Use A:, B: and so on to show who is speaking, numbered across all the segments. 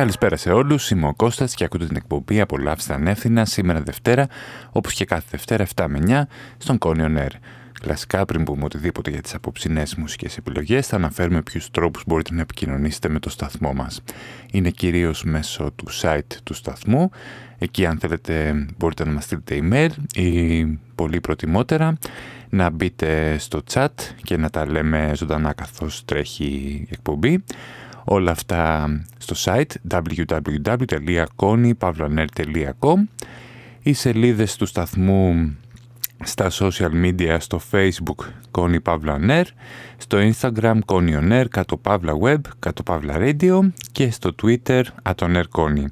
A: Καλησπέρα σε όλους, είμαι ο Κώστας και ακούτε την εκπομπή «Απολαύστε ανεύθυνα» σήμερα Δευτέρα, όπως και κάθε Δευτέρα 7 με 9, στον Κόνιον Air. Κλασικά, πριν πούμε οτιδήποτε για τις απόψινές μουσικές επιλογές, θα αναφέρουμε ποιους τρόπους μπορείτε να επικοινωνήσετε με το σταθμό μας. Είναι κυρίως μέσω του site του σταθμού, εκεί αν θέλετε μπορείτε να μας στείλετε email ή πολύ προτιμότερα να μπείτε στο chat και να τα λέμε ζωντανά καθώς τρέχει η εκπομπή όλα αυτά στο site www.coni.com Οι σελίδες του σταθμού στα social media στο facebook κόνη Παύλα Νέρ, στο instagram Κόνι Ωνέρ, κατ' Παύλα Web, κατ' Παύλα Radio και στο twitter Ατονέρ Κόνι.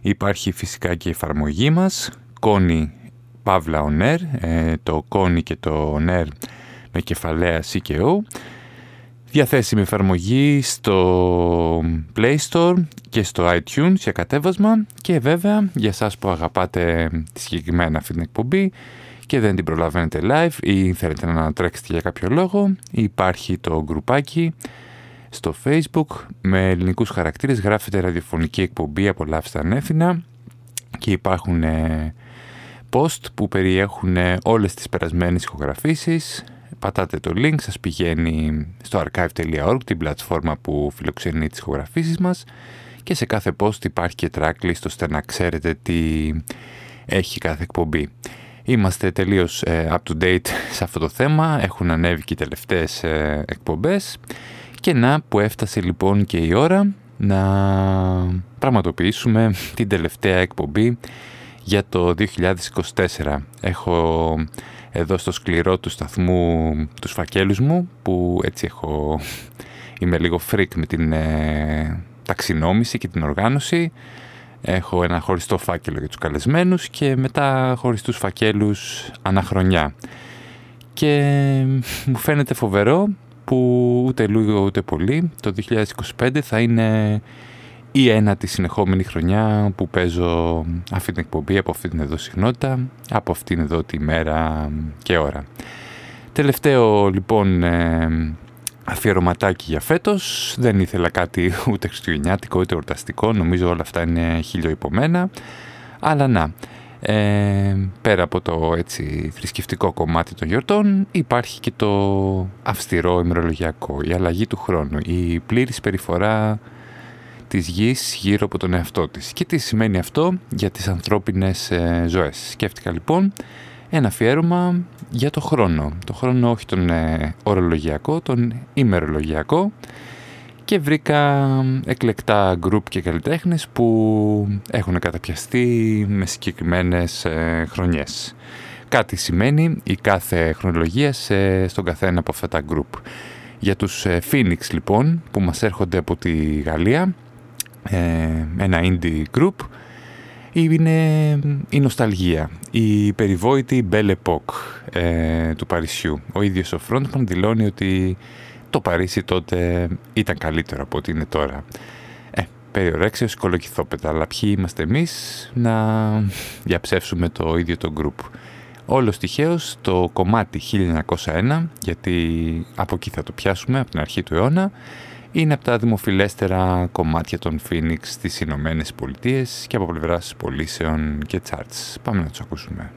A: Υπάρχει φυσικά και η εφαρμογή μας, Κόνι Παύλα Ωνέρ, το Κόνι και το Ωνέρ με κεφαλαία CKO. Διαθέσιμη εφαρμογή στο Play Store και στο iTunes για κατέβασμα. Και βέβαια για σας που αγαπάτε τη συγκεκριμένα αυτή την εκπομπή και δεν την προλαβαίνετε live ή θέλετε να τρέξετε για κάποιο λόγο υπάρχει το γκρουπάκι στο Facebook. Με ελληνικούς χαρακτήρες γράφεται ραδιοφωνική εκπομπή απολαύστε ανέφηνα και υπάρχουν ε, post που περιέχουν όλες τις περασμένες ηχογραφήσεις πατάτε το link, σας πηγαίνει στο archive.org, την πλατφόρμα που φιλοξενεί τις ηχογραφήσεις μας και σε κάθε post υπάρχει και tracklist ώστε να ξέρετε τι έχει κάθε εκπομπή. Είμαστε τελείως ε, up to date σε αυτό το θέμα, έχουν ανέβει και οι τελευταίες ε, εκπομπές και να που έφτασε λοιπόν και η ώρα να πραγματοποιήσουμε την τελευταία εκπομπή για το 2024. Έχω εδώ στο σκληρό του σταθμού τους φακέλους μου που έτσι έχω... είμαι λίγο freak με την ε, ταξινόμηση και την οργάνωση. Έχω ένα χωριστό φάκελο για τους καλεσμένους και μετά χωριστούς φακέλους αναχρονιά. Και μου φαίνεται φοβερό που ούτε λίγο ούτε πολύ το 2025 θα είναι η ένατη συνεχόμενη χρονιά που παίζω αυτή την εκπομπή από αυτή την εδώ συχνότητα, από αυτήν εδώ τη μέρα και ώρα. Τελευταίο λοιπόν ε, αφιερωματάκι για φέτος, δεν ήθελα κάτι ούτε χριστουγεννιάτικο ούτε ορταστικό, νομίζω όλα αυτά είναι χιλιοϊπωμένα, αλλά να, ε, πέρα από το έτσι θρησκευτικό κομμάτι των γιορτών υπάρχει και το αυστηρό ημερολογιακό, η αλλαγή του χρόνου, η πλήρης περιφορά της γης γύρω από τον εαυτό της. Και τι σημαίνει αυτό για τις ανθρώπινες ε, ζωές. Σκέφτηκα λοιπόν ένα αφιέρωμα για το χρόνο. Το χρόνο όχι τον ε, ορολογιακό, τον ημερολογιακό και βρήκα εκλεκτά γκρουπ και καλλιτέχνες που έχουν καταπιαστεί με συγκεκριμένες ε, χρονιές. Κάτι σημαίνει η κάθε χρονολογία σε, στον καθένα από αυτά τα γκρουπ. Για τους Phoenix λοιπόν που μας έρχονται από τη Γαλλία ε, ένα indie group είναι η νοσταλγία, η περιβόητη Belle Époque ε, του Παρισιού. Ο ίδιος ο frontman δηλώνει ότι το Παρίσι τότε ήταν καλύτερο από ό,τι είναι τώρα. Ε, περιορέξεως κολοκυθόπαιτα, αλλά ποιοι είμαστε εμείς να διαψεύσουμε το ίδιο το group. Όλος τυχαίως το κομμάτι 1901, γιατί από εκεί θα το πιάσουμε από την αρχή του αιώνα, είναι από τα δημοφιλέστερα κομμάτια των Phoenix στις Ηνωμένες Πολιτείες και από πλευράς πωλήσεων και charts. Πάμε να τους ακούσουμε.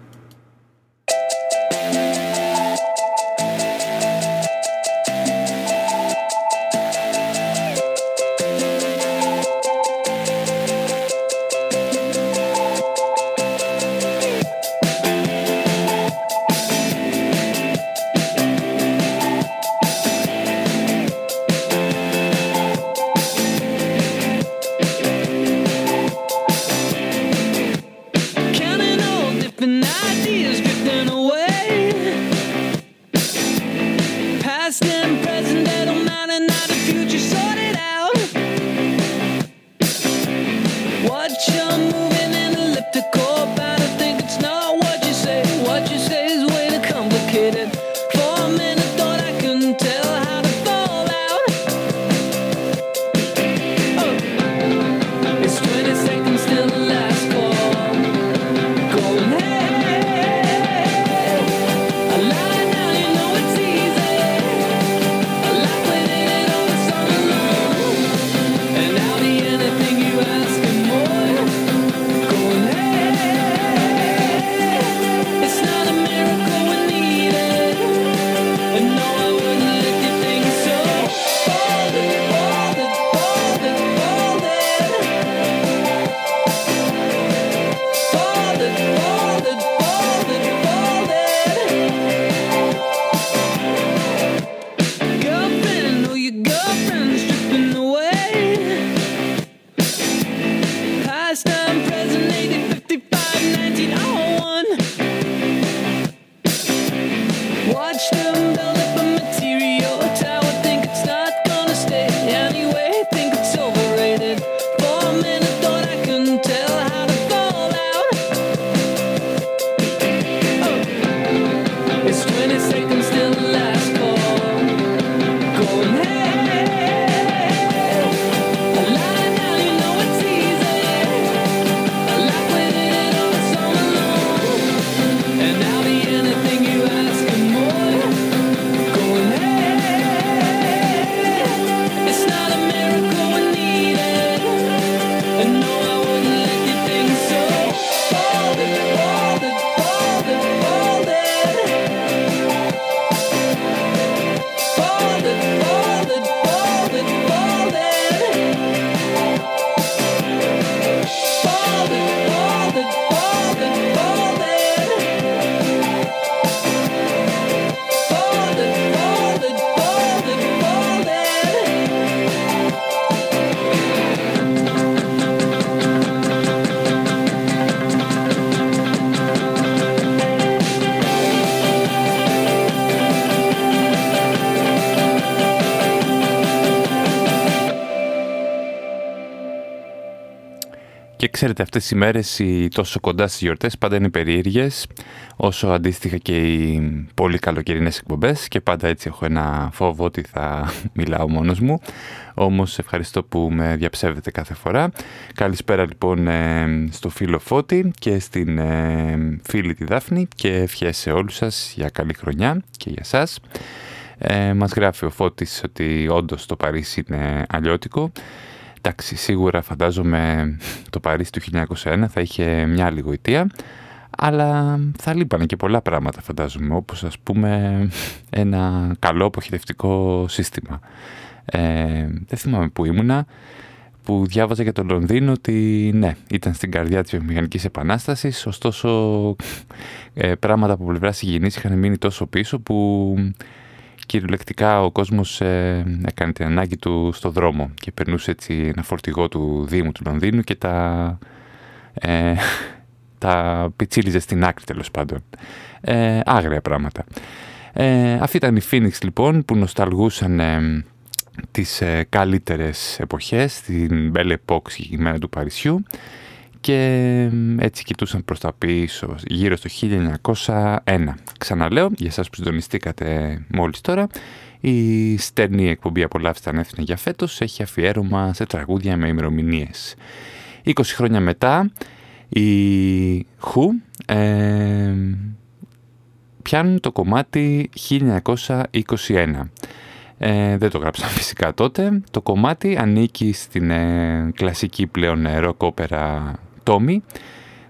A: Ξέρετε, αυτές οι μέρες οι τόσο κοντά στις γιορτές πάντα είναι περίεργες, όσο αντίστοιχα και οι πολύ καλοκαιρινές εκπομπές και πάντα έτσι έχω ένα φόβο ότι θα μιλάω μόνος μου. Όμως ευχαριστώ που με διαψεύδετε κάθε φορά. Καλησπέρα λοιπόν ε, στο φίλο Φώτη και στην ε, φίλη τη Δάφνη και ευχές σε όλους σας για καλή χρονιά και για σας. Ε, μας γράφει ο Φώτης ότι όντως το Παρίσι είναι αλλιώτικο Εντάξει, σίγουρα φαντάζομαι το Παρίσι του 1901 θα είχε μια άλλη γοητεία, αλλά θα λείπανε και πολλά πράγματα φαντάζομαι, όπως ας πούμε ένα καλό αποχαιρευτικό σύστημα. Ε, δεν θυμάμαι που ήμουνα, που διάβαζα για το Λονδίνο ότι ναι, ήταν στην καρδιά της βιομηχανικής επανάστασης, ωστόσο ε, πράγματα από πλευράς υγιεινής είχαν μείνει τόσο πίσω που κυριολεκτικά ο κόσμος ε, έκανε την ανάγκη του στο δρόμο και περνούσε έτσι ένα φορτηγό του Δήμου του Λονδίνου και τα, ε, τα πιτσίλιζε στην άκρη τέλος πάντων. Ε, άγρια πράγματα. Ε, αυτή ήταν οι Phoenix λοιπόν που νοσταλγούσαν ε, τις ε, καλύτερες εποχές, την Belle Époque συγκεκριμένα του Παρισιού και έτσι κοιτούσαν προς τα πίσω γύρω στο 1901. Ξαναλέω, για σας που συντονιστήκατε μόλις τώρα, η στερνή εκπομπή «Απολαύστε ανέθινα για φέτος» έχει αφιέρωμα σε τραγούδια με ημερομηνίες. 20 χρόνια μετά, οι Who ε, πιάνουν το κομμάτι 1921. Ε, δεν το γράψαν φυσικά τότε. Το κομμάτι ανήκει στην ε, κλασική πλέον rock όπερα Tommy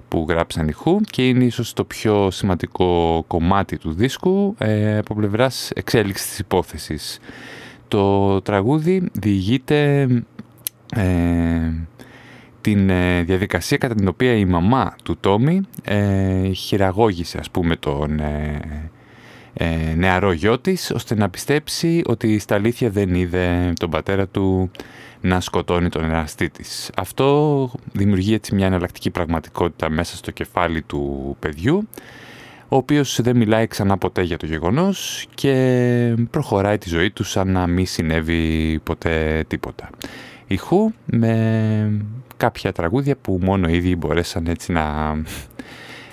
A: που γράψαν οι Who και είναι ίσως το πιο σημαντικό κομμάτι του δίσκου ε, από πλευράς εξέλιξης της υπόθεσης. Το τραγούδι διηγείται ε, την ε, διαδικασία κατά την οποία η μαμά του Τόμι ε, χειραγώγησε ας πούμε τον ε, ε, νεαρό γιο της ώστε να πιστέψει ότι στα αλήθεια δεν είδε τον πατέρα του να σκοτώνει τον εραστή της. Αυτό δημιουργεί έτσι μια εναλλακτική πραγματικότητα μέσα στο κεφάλι του παιδιού, ο οποίος δεν μιλάει ξανά ποτέ για το γεγονός και προχωράει τη ζωή του σαν να μην συνέβη ποτέ τίποτα. Ηχού με κάποια τραγούδια που μόνο ήδη μπορέσαν έτσι να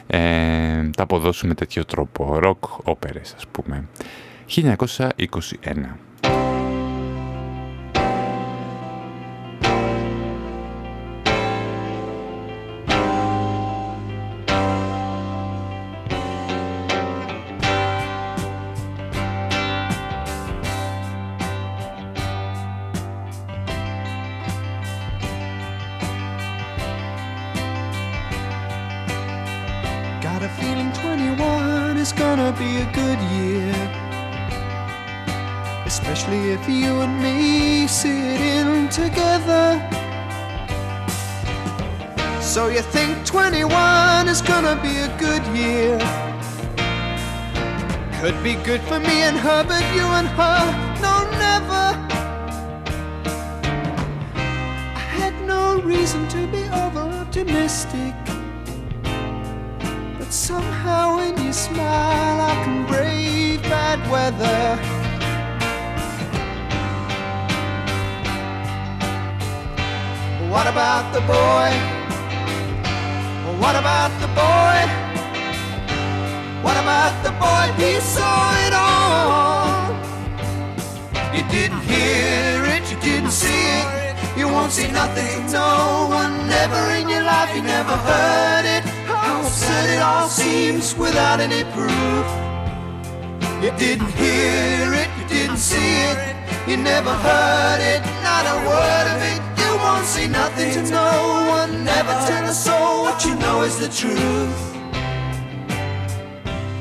A: ε, τα αποδώσουμε τέτοιο τρόπο. Ροκ όπερες ας πούμε. 1921.
B: Good year? Could be good for me and her, but you and her, no, never. I had no reason to be over optimistic. But somehow when you smile, I can brave bad weather. What about the boy? What about the boy? What about the boy? He saw it all. You didn't hear it, you didn't see it. You won't see nothing no one. Never in your life, you never heard it. How absurd it all seems without any proof. You didn't hear it, you didn't see it. You never heard it, not a word of it. Won't see nothing to no one. Never tell a soul what you know is the truth.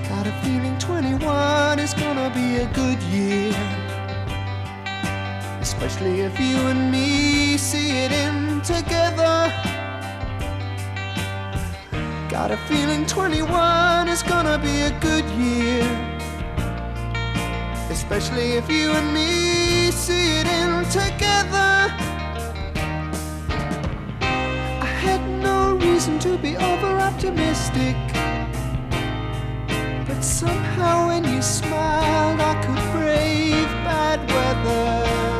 B: Got a feeling 21 is gonna be a good year. Especially if you and me see it in together. Got a feeling 21 is gonna be a good year. Especially if you and me see it in together. Reason to be over optimistic. But somehow when you smiled, I could brave bad weather.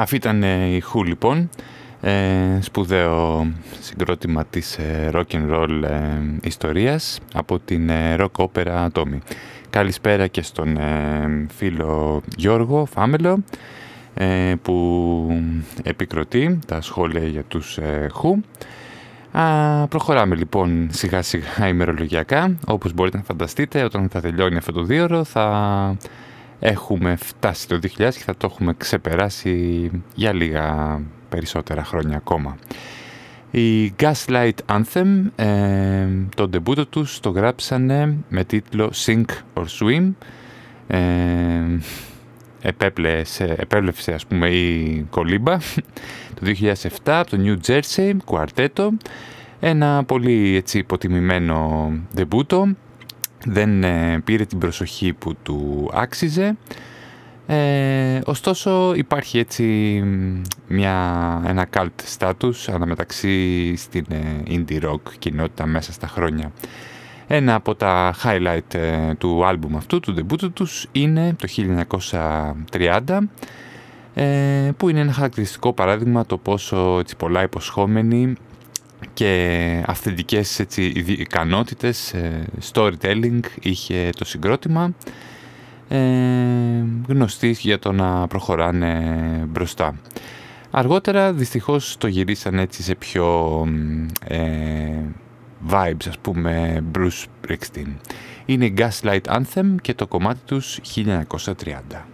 A: Αυτή ήταν η Χου λοιπόν, ε, σπουδαίο συγκρότημα της ε, rock and roll ε, ιστορίας από την ε, rock opera Tommy. Καλησπέρα και στον φίλο Γιώργο Φάμελο που επικροτεί τα σχόλια για τους Χου. Α, προχωράμε λοιπόν σιγά σιγά ημερολογιακά. Όπως μπορείτε να φανταστείτε όταν θα τελειώνει αυτό το δίωρο θα έχουμε φτάσει το 2000 και θα το έχουμε ξεπεράσει για λίγα περισσότερα χρόνια ακόμα. Η Gaslight Anthem, ε, το ντεμπούτο τους το γράψανε με τίτλο Sink or Swim. Ε, επέπλεσε, επέπλευσε ας πούμε η κολύμπα το 2007 από το New Jersey, κουαρτέτο. Ένα πολύ έτσι υποτιμημένο ντεμπούτο δεν ε, πήρε την προσοχή που του άξιζε. Ε, ωστόσο υπάρχει έτσι μια, ένα cult status αναμεταξύ στην ε, indie rock κοινότητα μέσα στα χρόνια. Ένα από τα highlight ε, του άλμπουμ αυτού, του debut τους, είναι το 1930 που είναι ένα χαρακτηριστικό παράδειγμα το πόσο έτσι, πολλά υποσχόμενοι και αυθεντικές έτσι, ικανότητες, ε, storytelling είχε το συγκρότημα ε, γνωστής για το να προχωράνε μπροστά. Αργότερα δυστυχώς το γυρίσαν έτσι σε πιο ε, vibes ας πούμε Bruce Springsteen. Είναι Gaslight Anthem και το κομμάτι τους 1930.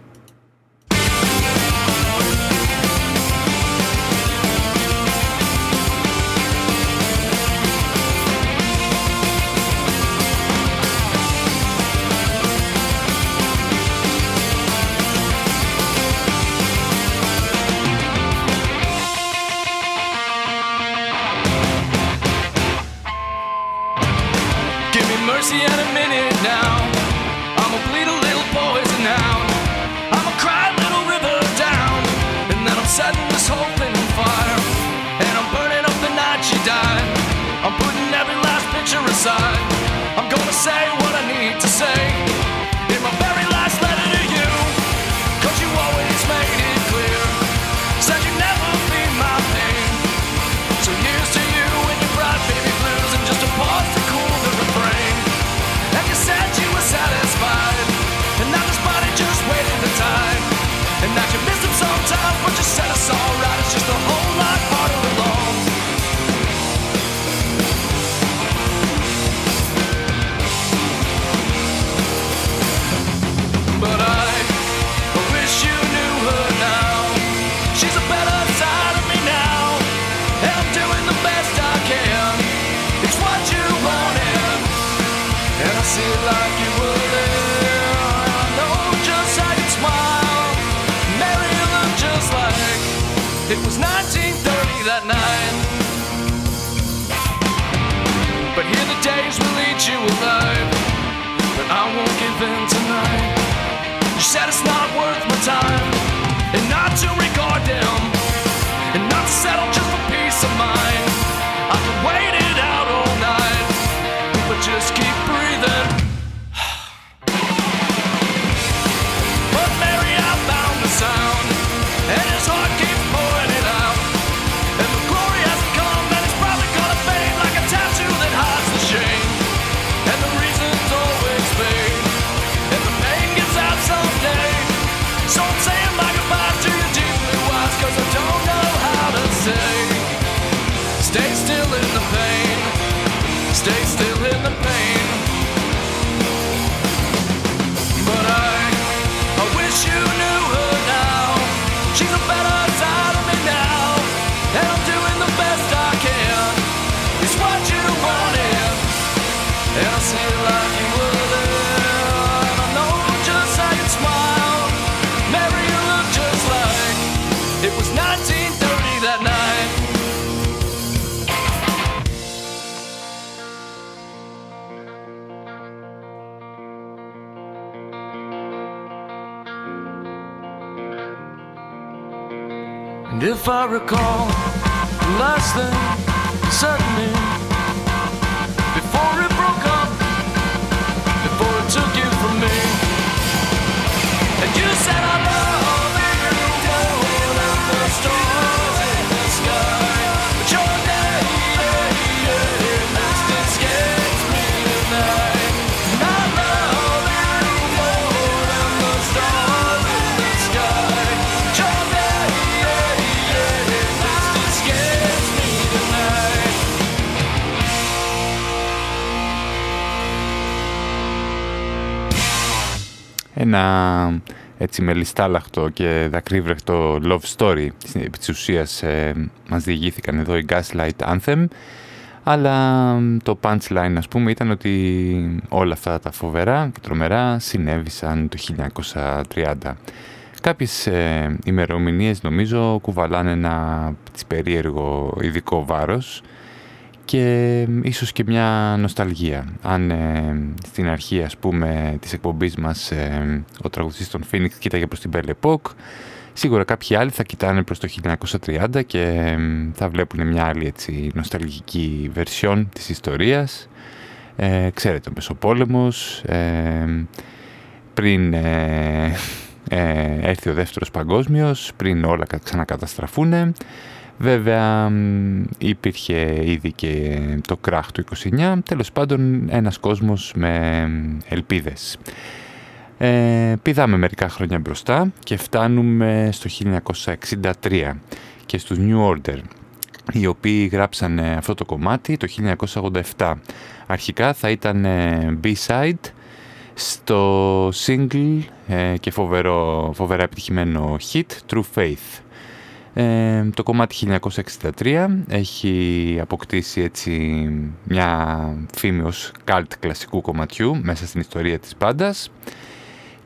C: days will eat you alive, but I won't give in tonight. You said it's not worth my time, and not to regard them, and not to settle. if I recall, last thing suddenly.
A: Ένα έτσι μελιστάλαχτο και δακρύβρεχτο love story. Επί της ουσίας ε, μας διηγήθηκαν εδώ οι Gaslight Anthem, αλλά το punchline ας πούμε ήταν ότι όλα αυτά τα φοβερά και τρομερά συνέβησαν το 1930. Κάποιες ε, ημερομηνίες νομίζω κουβαλάνε ένα περίεργο ειδικό βάρος και ίσως και μια νοσταλγία. Αν ε, στην αρχή ας πούμε της εκπομπής μας ε, ο τραγουδιστής των Phoenix κοίταγε προς την Belle Epoque, σίγουρα κάποιοι άλλοι θα κοιτάνε προς το 1930 και ε, θα βλέπουν μια άλλη έτσι, νοσταλγική βερσιόν της ιστορίας. Ε, ξέρετε, ο Μεσοπόλεμος, πριν έρθει ο δεύτερος παγκόσμιος, πριν όλα ξανακαταστραφούν, Βέβαια υπήρχε ήδη και το κράχ του 29, τέλος πάντων ένας κόσμος με ελπίδες. Ε, πηδάμε μερικά χρόνια μπροστά και φτάνουμε στο 1963 και στους New Order οι οποίοι γράψανε αυτό το κομμάτι το 1987. Αρχικά θα ήταν B-side στο single ε, και φοβερό, φοβερά επιτυχημένο hit True Faith. Ε, το κομμάτι 1963 έχει αποκτήσει έτσι μια φήμη ως καλτ κλασικού κομματιού μέσα στην ιστορία της πάντας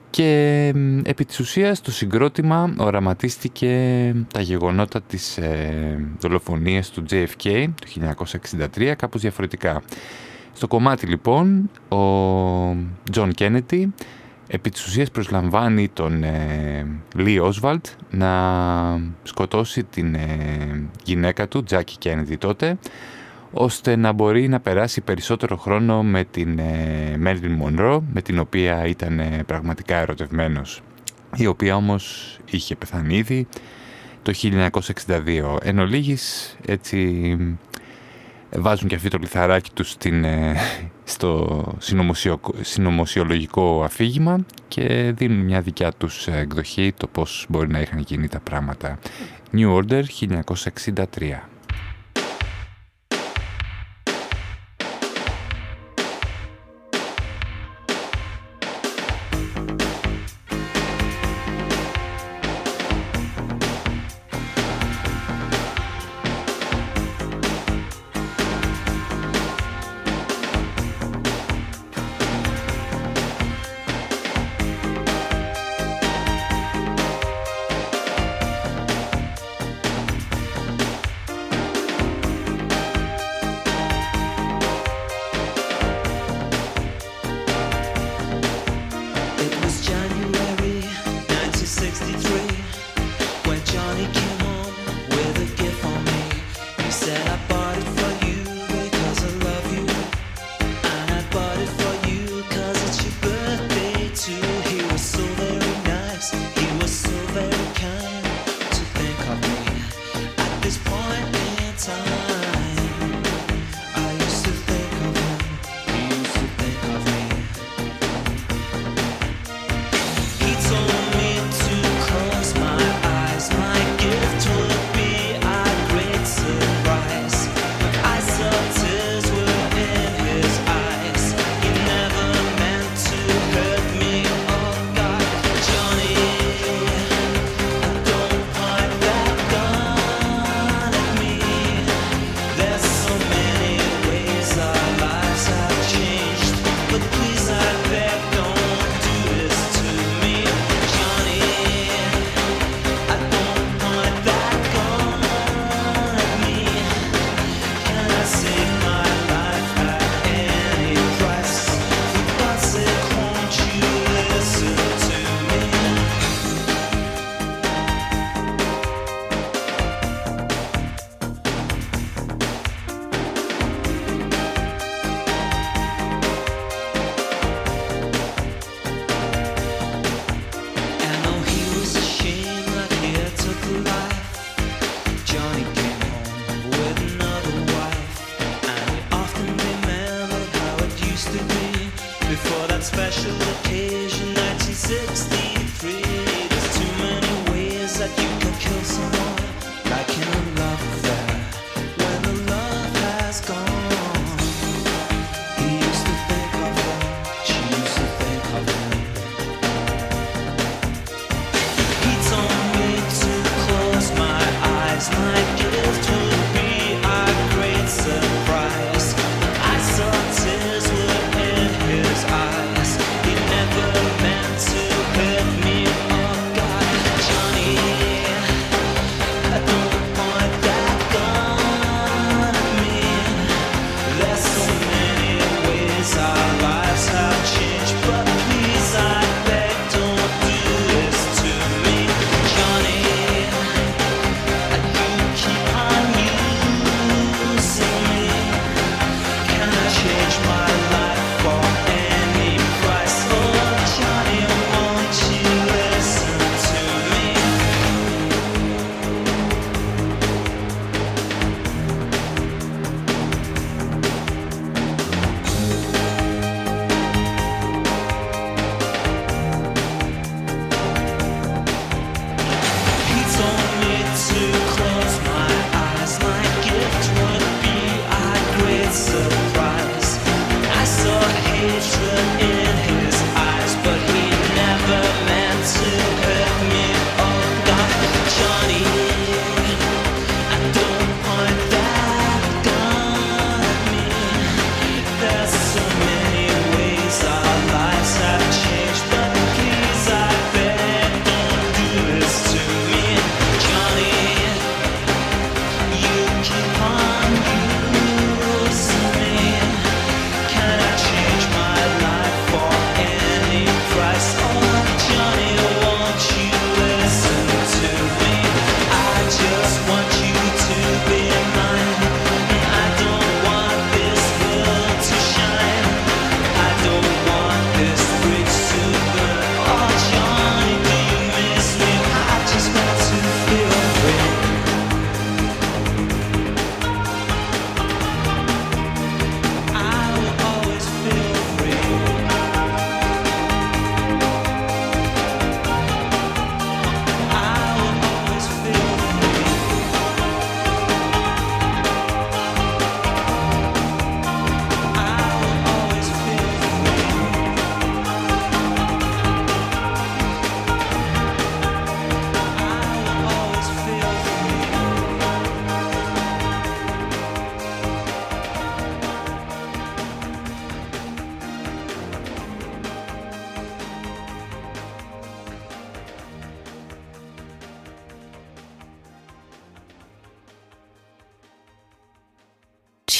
A: και επί της ουσίας το συγκρότημα οραματίστηκε τα γεγονότα της ε, δολοφονίας του JFK το 1963 κάπως διαφορετικά. Στο κομμάτι λοιπόν ο John Kennedy επί της ουσίας προσλαμβάνει τον ε, Λί Όσβαλτ να σκοτώσει την ε, γυναίκα του, Τζάκι Κέννιντι τότε, ώστε να μπορεί να περάσει περισσότερο χρόνο με την ε, Μέρλιν Μονρό, με την οποία ήταν ε, πραγματικά ερωτευμένος, η οποία όμως είχε πεθάνει ήδη το 1962. Εν ολίγης, έτσι βάζουν και αυτοί το λιθαράκι τους στην, ε, στο συνωμοσιολογικό αφήγημα και δίνουν μια δικιά τους εκδοχή το πώς μπορεί να είχαν γίνει τα πράγματα. New Order 1963 time.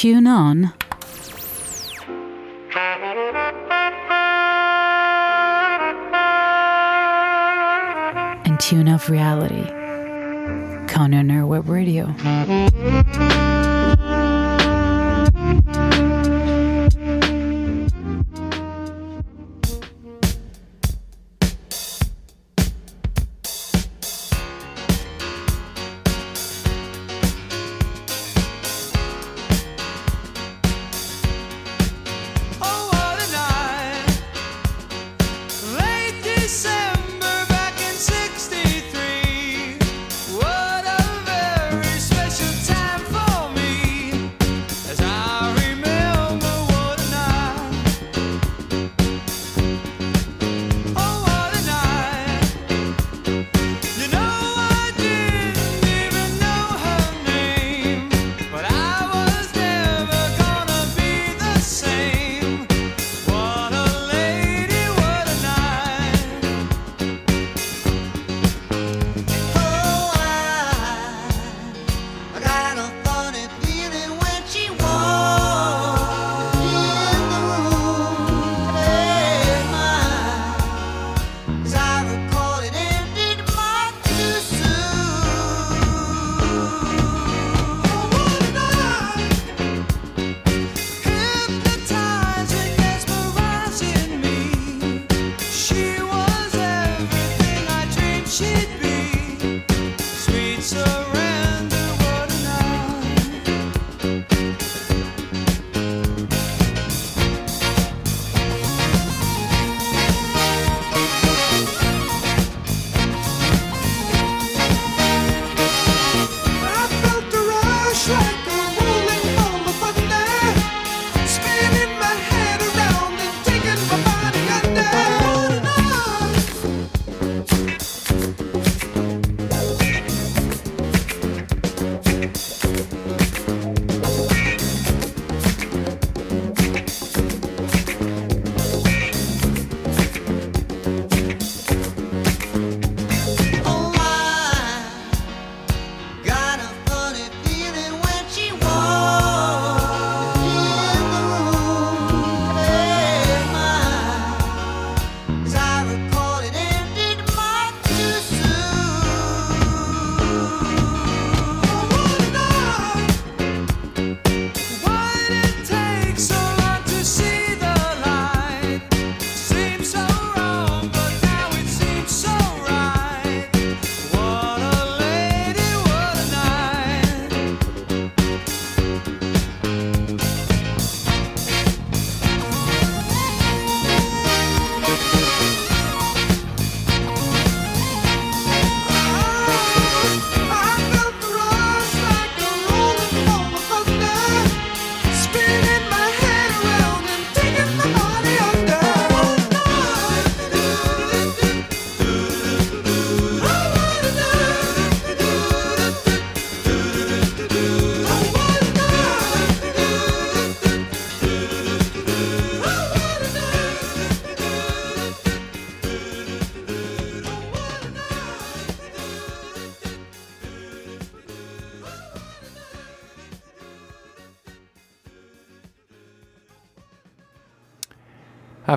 B: Tune on. And tune off reality. Conan Web Radio.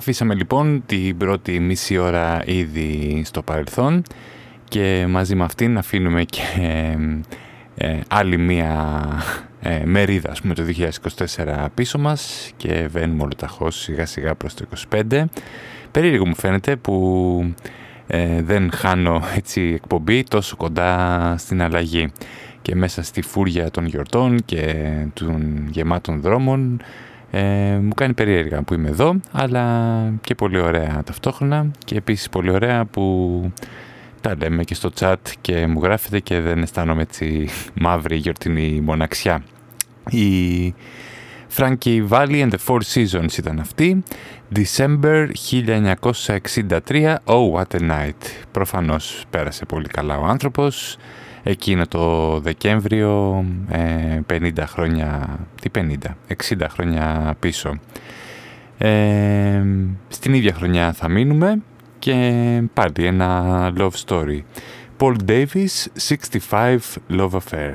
A: Αφήσαμε λοιπόν την πρώτη μισή ώρα ήδη στο παρελθόν και μαζί με αυτήν αφήνουμε και ε, άλλη μία ε, μερίδα ας πούμε, το 2024 πίσω μας και βαίνουμε όλο ταχώς σιγά σιγά προς το 25. Περίεργο μου φαίνεται που ε, δεν χάνω έτσι εκπομπή τόσο κοντά στην αλλαγή και μέσα στη φούρια των γιορτών και των γεμάτων δρόμων ε, μου κάνει περίεργα που είμαι εδώ, αλλά και πολύ ωραία ταυτόχρονα και επίσης πολύ ωραία που τα λέμε και στο chat και μου γράφετε και δεν αισθάνομαι έτσι μαύρη γιορτινή μοναξιά. Η Frankie Valley and the Four Seasons ήταν αυτή. December 1963, Oh What a Night. Προφανώς πέρασε πολύ καλά ο άνθρωπος εκείνο το Δεκέμβριο 50 ε, χρόνια, τι 50, 60 χρόνια πίσω. Ε, στην ίδια χρονιά θα μείνουμε και πάλι ένα love story. Paul Davis, 65 Love Affair.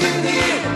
A: Ένα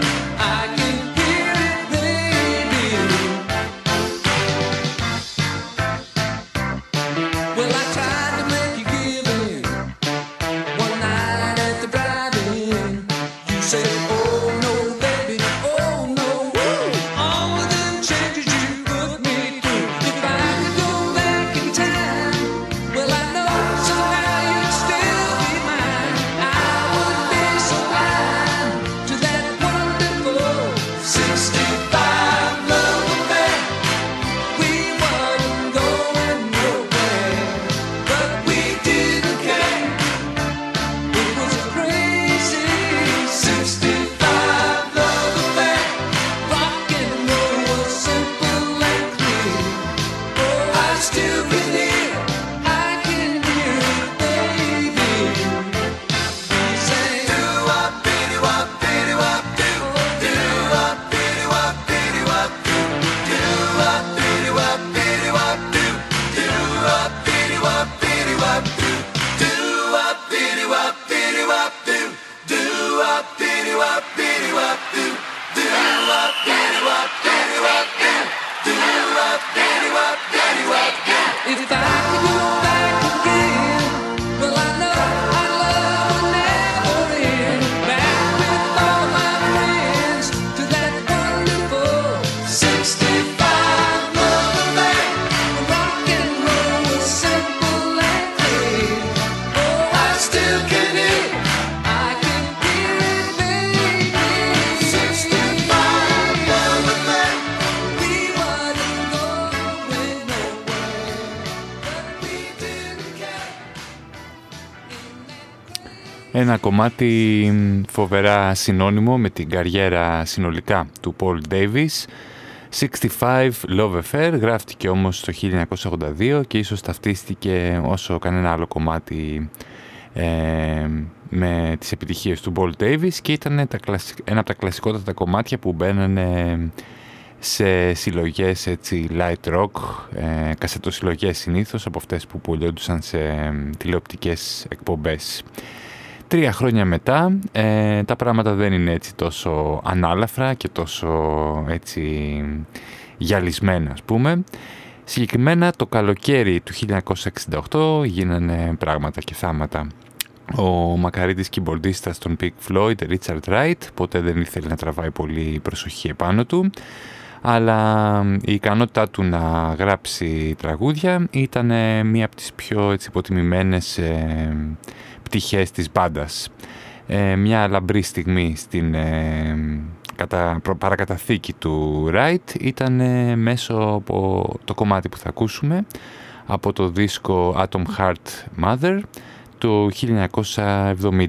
A: κομμάτι φοβερά συνώνυμο με την καριέρα συνολικά του Paul Davis. 65 Love Affair γράφτηκε όμως το 1982 και ίσως ταυτίστηκε όσο κανένα άλλο κομμάτι ε, με τις επιτυχίες του Paul Davis και ήταν ένα από τα κλασικότατα κομμάτια που μπαίνανε σε συλλογές έτσι light rock, ε, κασετοσυλλογές συνήθως από αυτές που πουλιόντουσαν σε τηλεοπτικές εκπομπές. Τρία χρόνια μετά ε, τα πράγματα δεν είναι έτσι τόσο ανάλαφρα και τόσο έτσι γυαλισμένα ας πούμε. Συγκεκριμένα το καλοκαίρι του 1968 γίνανε πράγματα και θάματα. Ο μακαρίτης κυμπορδίστας των Pink Floyd, Richard Wright, ποτέ δεν ήθελε να τραβάει πολύ προσοχή επάνω του, αλλά η ικανότητά του να γράψει τραγούδια ήταν μία από τις πιο έτσι, υποτιμημένες ε, πτυχές της μπάντας. Ε, μια λαμπρή στιγμή στην ε, κατα, παρακαταθήκη του Wright ήταν ε, μέσω από το κομμάτι που θα ακούσουμε από το δίσκο Atom Heart Mother το 1970.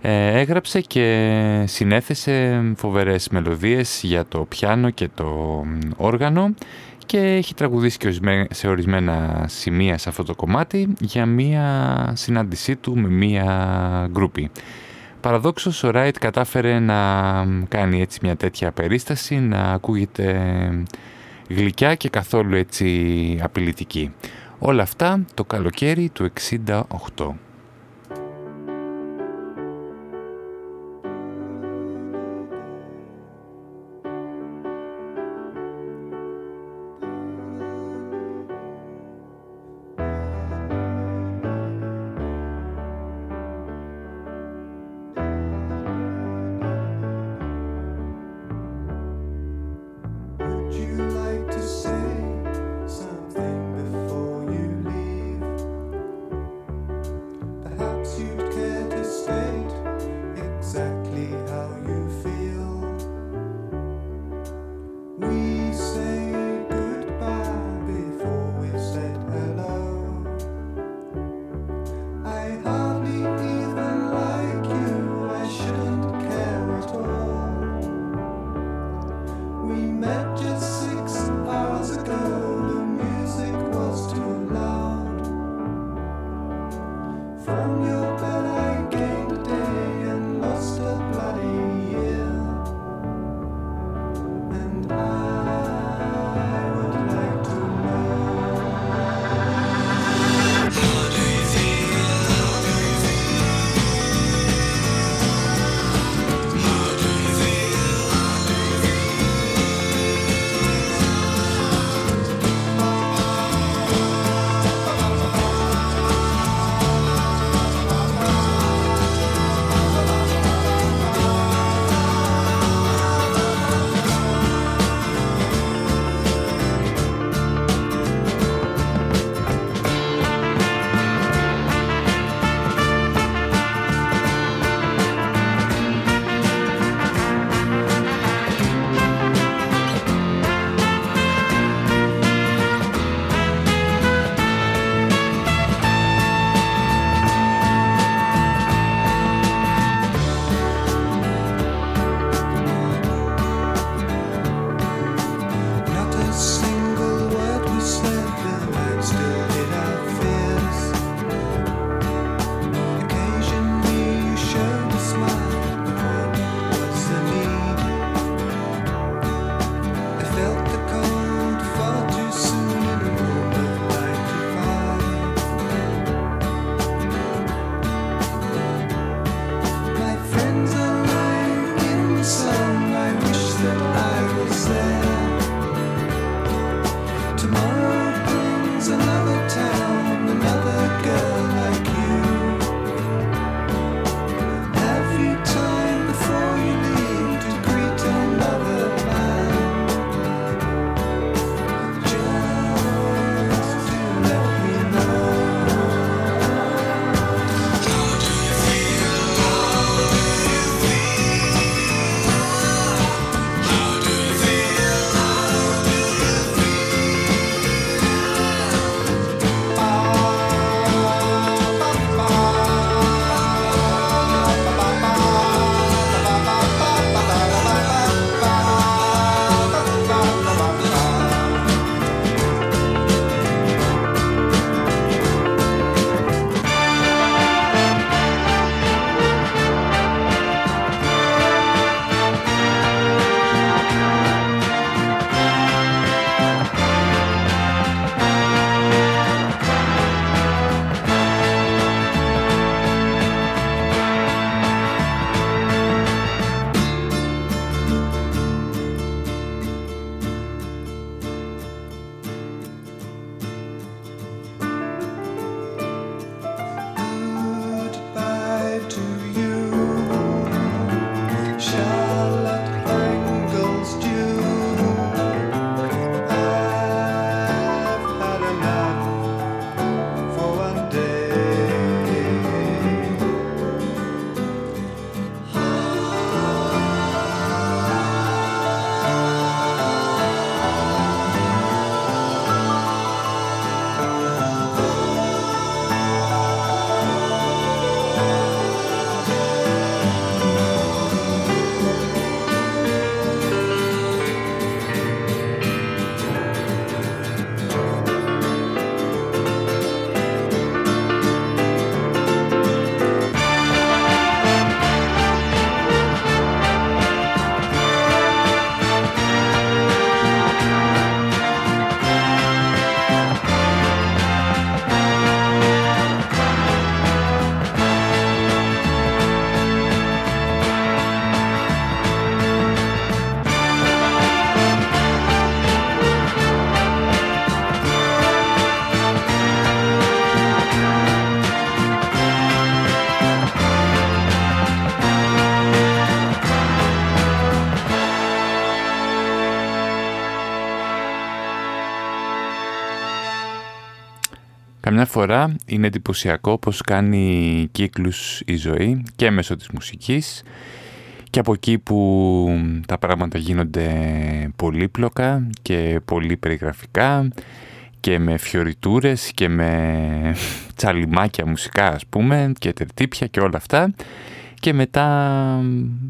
A: Ε, έγραψε και συνέθεσε φοβερές μελωδίες για το πιάνο και το όργανο και έχει τραγουδήσει και σε ορισμένα σημεία σε αυτό το κομμάτι για μία συνάντησή του με μία γκρούπη. Παραδόξως ο Ράιτ κατάφερε να κάνει έτσι μια τέτοια περίσταση, να ακούγεται γλυκιά και καθόλου έτσι απειλητική. Όλα αυτά το καλοκαίρι του 68.
D: Καμιά φορά είναι εντυπωσιακό πως κάνει κύκλους η ζωή και μέσω της μουσικής και από εκεί που τα πράγματα γίνονται πολύπλοκα και πολύ περιγραφικά και με φιωριτούρες και με τσαλιμάκια μουσικά ας πούμε και τερτύπια και όλα αυτά. Και μετά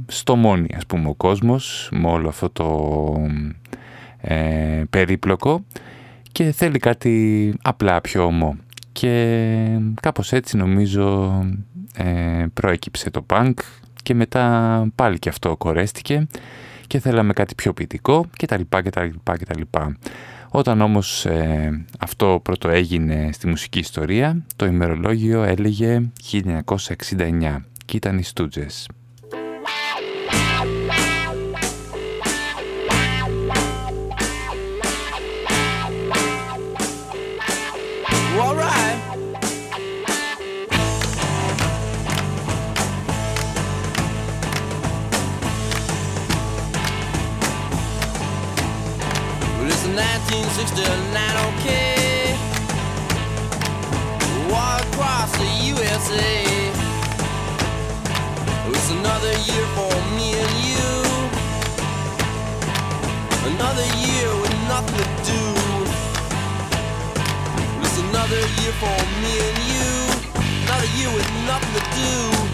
D: στο μόνοι ας πούμε ο κόσμος με όλο αυτό το ε, περίπλοκο και θέλει κάτι απλά πιο ομό και κάπως έτσι νομίζω ε, προέκυψε το punk και μετά πάλι και αυτό κορέστηκε και θέλαμε κάτι πιο ποιητικό και τα λοιπά και τα λοιπά και τα λοιπά. Όταν όμως ε, αυτό πρώτο έγινε στη μουσική ιστορία, το ημερολόγιο έλεγε 1969 και ήταν οι Στούτζες. 1969, okay. Walk across the USA. It's another year for me and you. Another year with nothing to do. It's another year for me and you. Another year with nothing to do.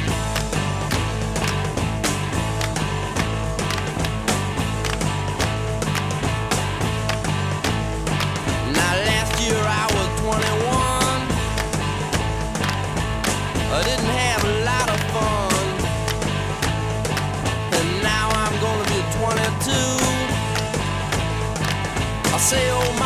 D: I say, oh my.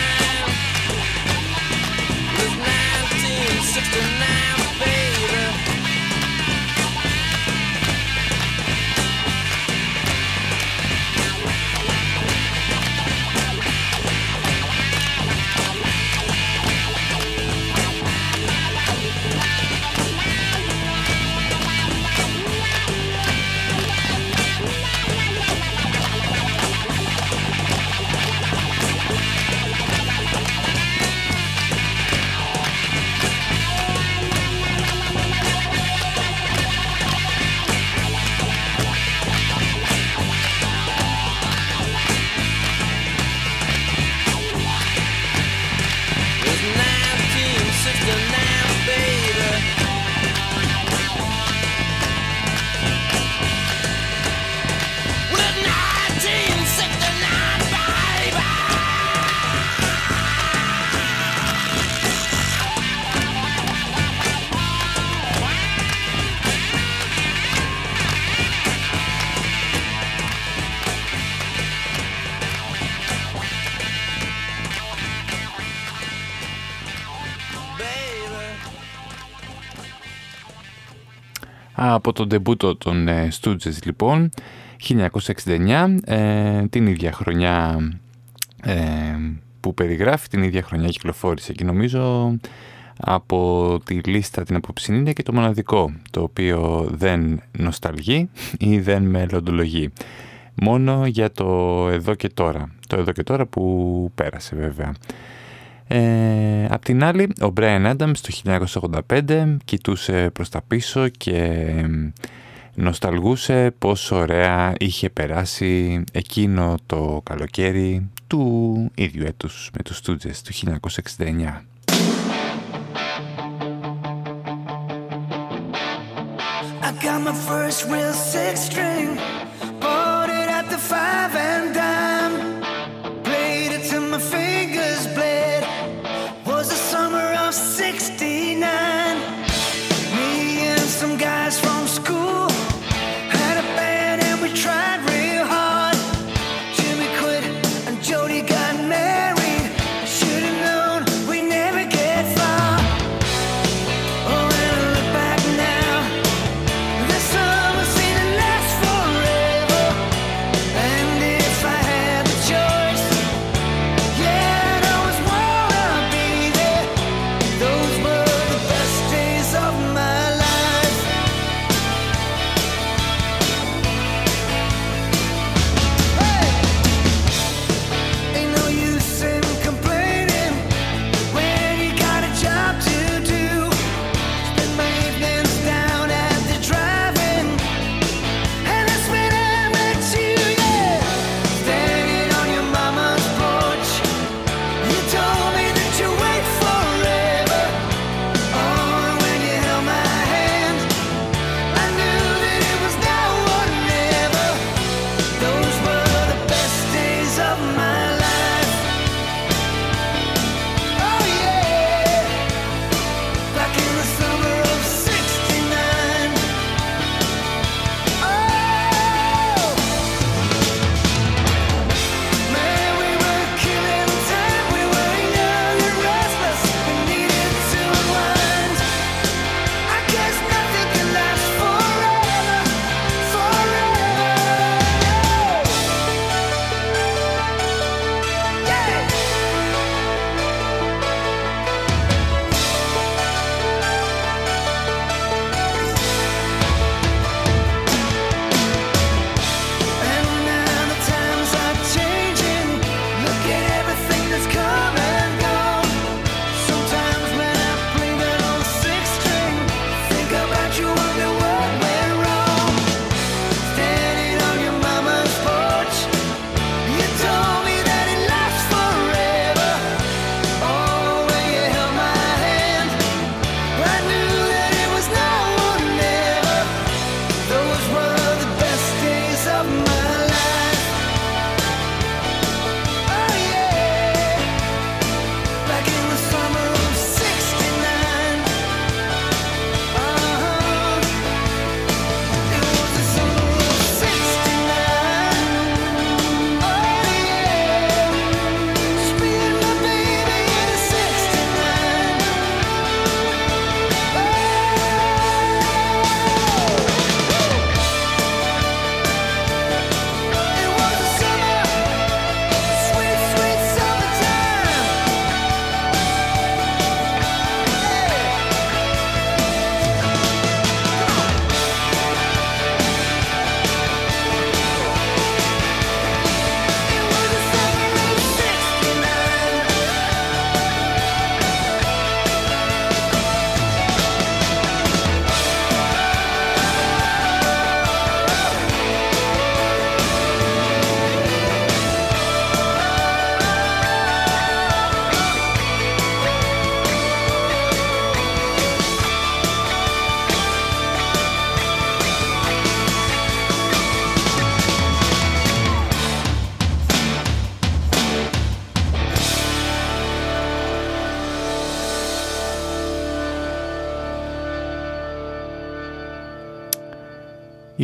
D: από τον τεμπούτο των ε, Stooges λοιπόν 1969 ε, την ίδια χρονιά
E: που περιγράφει την ίδια χρονιά κυκλοφόρησε και νομίζω από τη λίστα την απόψη είναι και το μοναδικό το οποίο δεν νοσταλγεί ή δεν μελλοντολογεί μόνο για το εδώ και τώρα. Το εδώ και τώρα που πέρασε βέβαια ε, απ' την άλλη ο Brian Adams το 1985 κοιτούσε προς τα πίσω και νοσταλγούσε πόσο ωραία είχε περάσει εκείνο το καλοκαίρι του ίδιου έτους με τους Stooges του 1969. I got my first real six string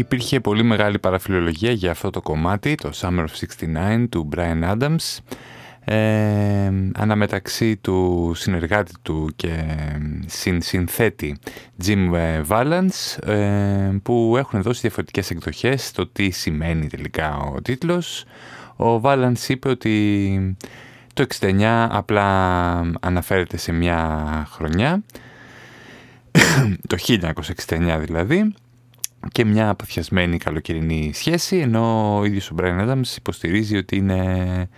E: Υπήρχε πολύ μεγάλη παραφιλολογία για αυτό το κομμάτι, το Summer of 69 του Brian Adams, ε, αναμεταξύ του συνεργάτη του και συν, συνθέτη Jim Valance, ε, που έχουν δώσει διαφορετικές εκδοχές το τι σημαίνει τελικά ο τίτλος.
A: Ο Βάλανς είπε ότι το 69 απλά αναφέρεται σε μια χρονιά, το 1969 δηλαδή, και μια απαθιασμένη καλοκαιρινή σχέση, ενώ ο ίδιος ο Brian Adams υποστηρίζει ότι είναι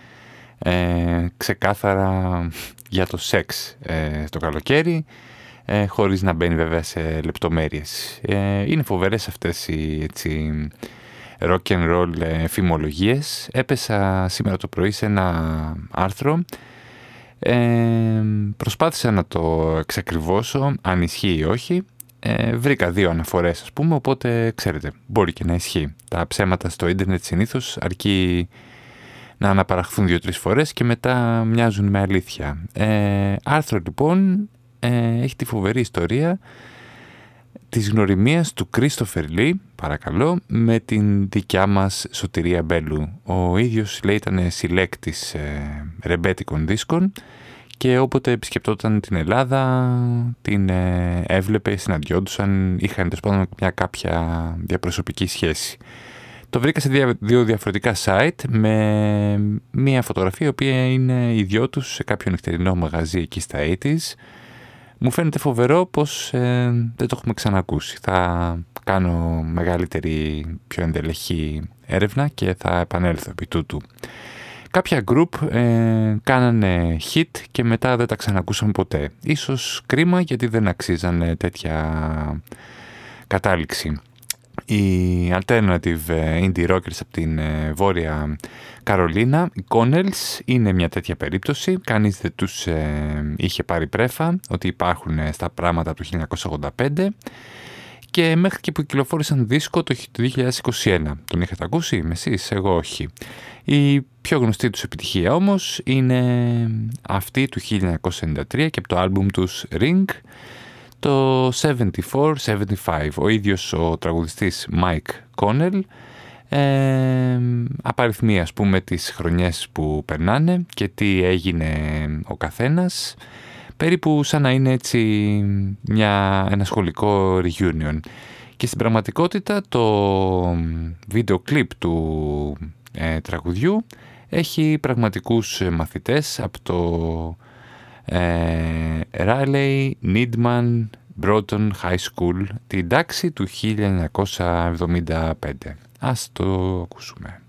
A: ε, ξεκάθαρα για το σεξ ε, το καλοκαίρι, ε, χωρίς να μπαίνει βέβαια σε λεπτομέρειες. Ε, είναι φοβερές αυτές οι έτσι, rock and roll εφημολογίες. Έπεσα σήμερα το πρωί σε ένα άρθρο. Ε, προσπάθησα να το εξακριβώσω, αν ισχύει ή όχι. Ε, βρήκα δύο αναφορές ας πούμε, οπότε ξέρετε, μπορεί και να ισχύει. Τα ψέματα στο ίντερνετ συνήθως αρκεί να αναπαραχθούν δύο-τρεις φορές και μετά μοιάζουν με αλήθεια. Ε, άρθρο λοιπόν ε, έχει τη φοβερή ιστορία της γνωριμίας του Κρίστοφερ Λί, παρακαλώ, με την δικιά μας Σωτηρία Μπέλου. Ο ίδιος λέει ήταν συλλέκτης ε, ρεμπέτικων δίσκων και όποτε επισκεπτόταν την Ελλάδα την ε, έβλεπε, συναντιόντουσαν, είχαν τέλος μια κάποια διαπροσωπική σχέση. Το βρήκα σε δύο διαφορετικά site με μια φωτογραφία η οποία είναι οι δυο τους σε κάποιο νυχτερινό μαγαζί εκεί στα 80's. Μου φαίνεται φοβερό πως ε, δεν το έχουμε ξανακούσει. Θα κάνω μεγαλύτερη, πιο εντελεχή έρευνα και θα επανέλθω επί τούτου. Κάποια group ε, κάνανε hit και μετά δεν τα ξανακούσαμε ποτέ. Ίσως κρίμα γιατί δεν αξίζανε τέτοια κατάληξη. Οι alternative ε, indie rockers από την ε, Βόρεια Καρολίνα, οι Connells, είναι μια τέτοια περίπτωση. Κανείς δεν τους ε, είχε πάρει πρέφα ότι υπάρχουν στα πράγματα του 1985 και μέχρι και που κυκλοφόρησαν δίσκο το 2021. Τον είχατε ακούσει; Με εσείς, εγώ όχι. Η πιο γνωστή τους επιτυχία όμως είναι αυτή του 1993 και από το άλμπουμ τους Ring το 74-75. Ο ίδιος ο τραγουδιστής Mike Connell ε, απαριθμεί ας πούμε τις χρονιές που περνάνε και τι έγινε ο καθένας περίπου σαν να είναι έτσι μια, ένα σχολικό reunion και στην πραγματικότητα το βίντεο κλιπ του ε, τραγουδιού έχει πραγματικούς μαθητές από το ε, Raleigh Needman Broughton High School την τάξη του 1975. Ας το ακούσουμε.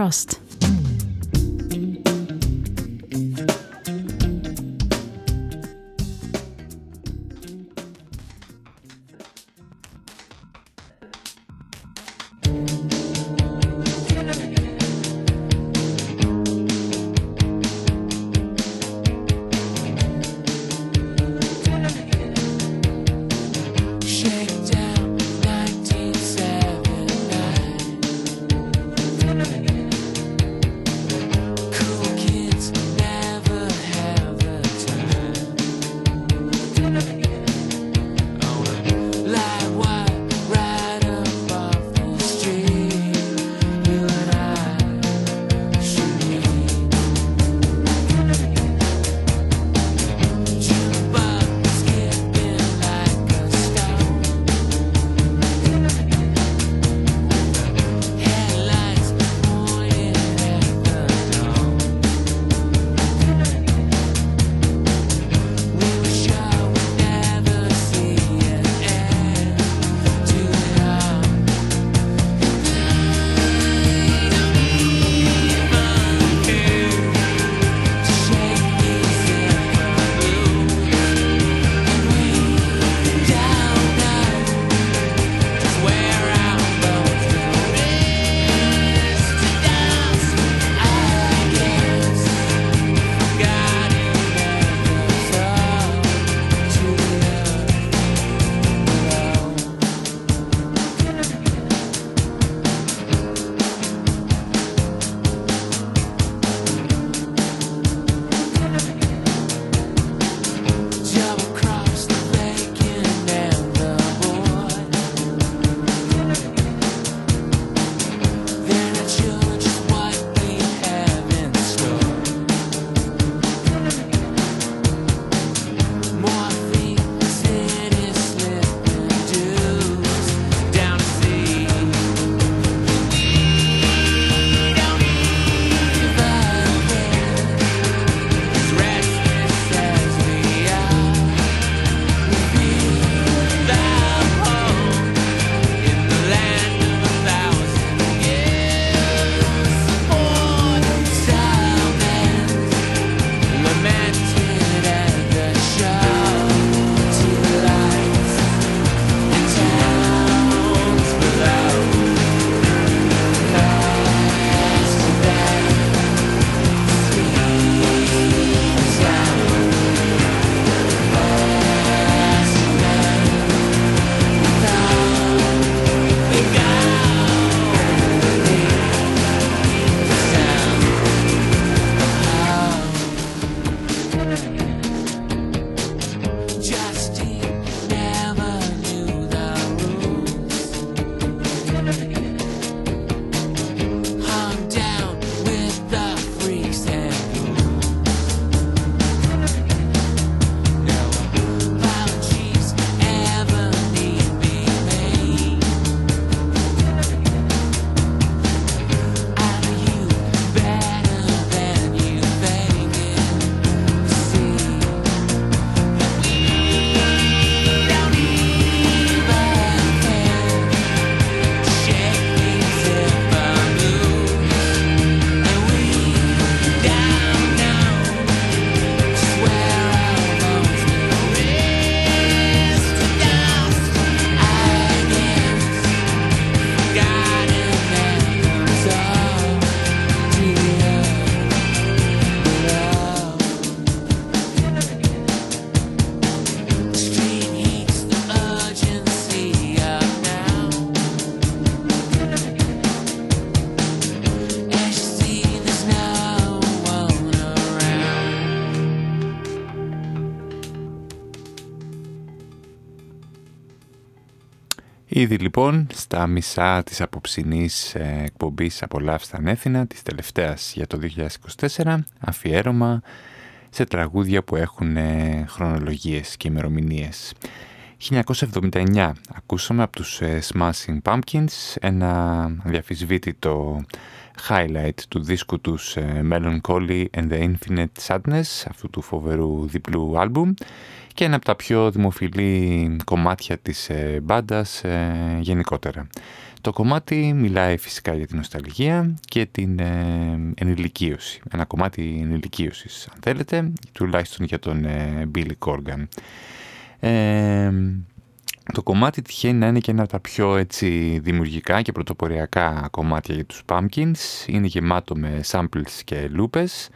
E: Trust.
A: Ήδη λοιπόν στα μισά της απόψινής ε, εκπομπής «Απολαύστα Ανέθινα» της τελευταίας για το 2024 αφιέρωμα σε τραγούδια που έχουν ε, χρονολογίες και ημερομηνίες. 1979 ακούσαμε από τους ε, Smashing Pumpkins ένα διαφυσβήτητο highlight του δίσκου τους ε, Melancholy and the Infinite Sadness αυτού του φοβερού διπλού άλμπουμ και ένα από τα πιο δημοφιλή κομμάτια της ε, μπάντας γενικότερα. Το κομμάτι μιλάει φυσικά για την νοσταλγία και την ενηλικίωση. Ένα κομμάτι ενηλικίωσης, αν θέλετε, τουλάχιστον για τον Billy Corgan το κομμάτι τυχαίνει να είναι και ένα από τα πιο έτσι, δημιουργικά και πρωτοποριακά κομμάτια για τους Pumpkins. Είναι γεμάτο με samples και loopes.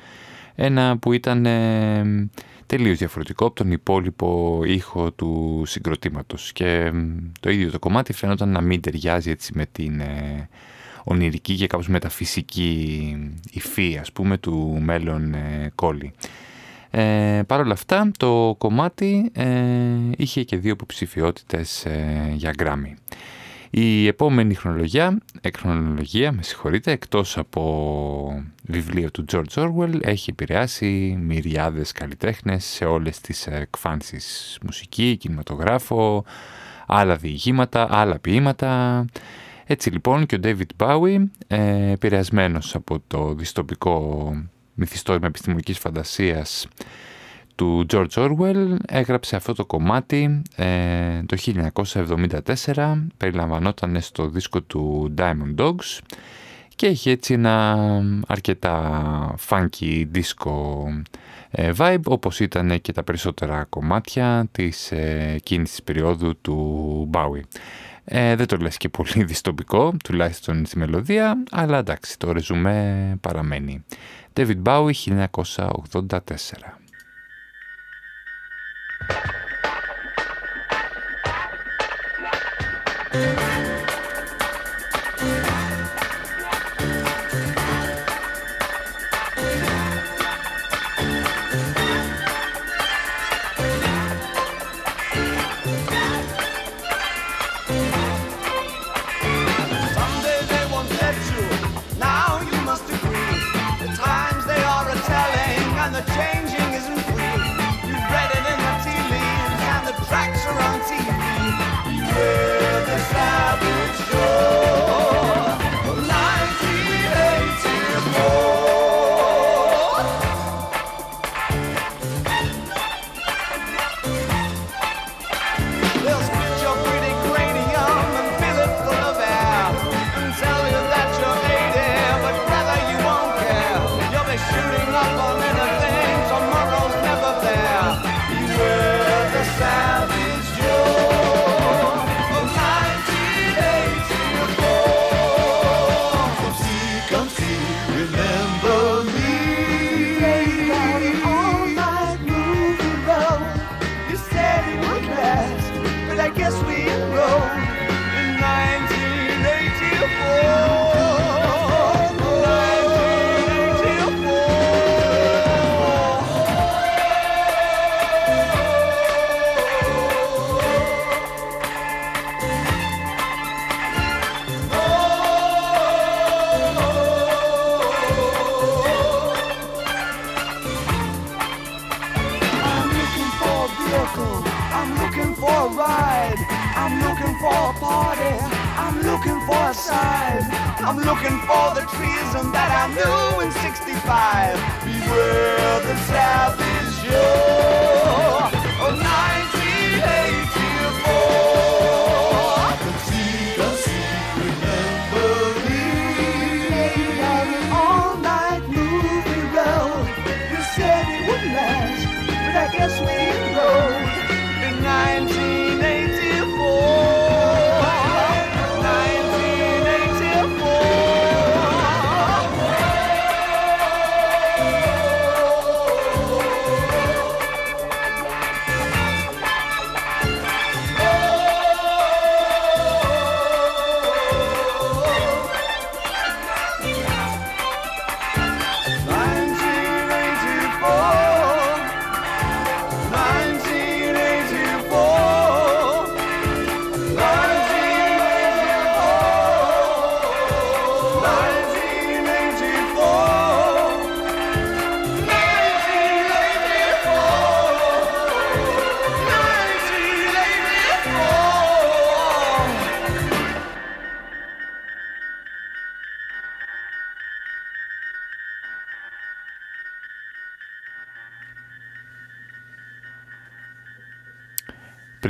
A: Ένα που ήταν ε, τελείως διαφορετικό από τον υπόλοιπο ήχο του συγκροτήματος. Και το ίδιο το κομμάτι φαίνονταν να μην ταιριάζει έτσι με την ε, ονειρική και κάπως μεταφυσική υφή ας πούμε του μέλλον ε, κόλλη. Ε, Παρ' όλα αυτά το κομμάτι ε, είχε και δύο υποψηφιότητες ε, για Grammy. Η επόμενη χρονολογία, ε, χρονολογία με συγχωρείτε, εκτός από βιβλίο του George Orwell έχει επηρεάσει μυριάδες καλλιτέχνες σε όλες τις εκφάνσεις μουσική, κινηματογράφο, άλλα διηγήματα, άλλα ποίηματα. Έτσι λοιπόν και ο David Bowie, ε, επηρεασμένος από το διστοπικό μυθιστόρημα επιστημονικής φαντασίας του George Orwell έγραψε αυτό το κομμάτι ε, το 1974 περιλαμβανόταν στο δίσκο του Diamond Dogs και έχει έτσι ένα αρκετά funky disco ε, vibe όπως ήταν και τα περισσότερα κομμάτια της ε, εκείνης της περίοδου του Bowie. Ε, δεν το λες και πολύ δυστοπικό, τουλάχιστον στη μελωδία, αλλά εντάξει, το ρεζουμέ παραμένει. Δεύτερην πάου εννέακοσιωτόντα.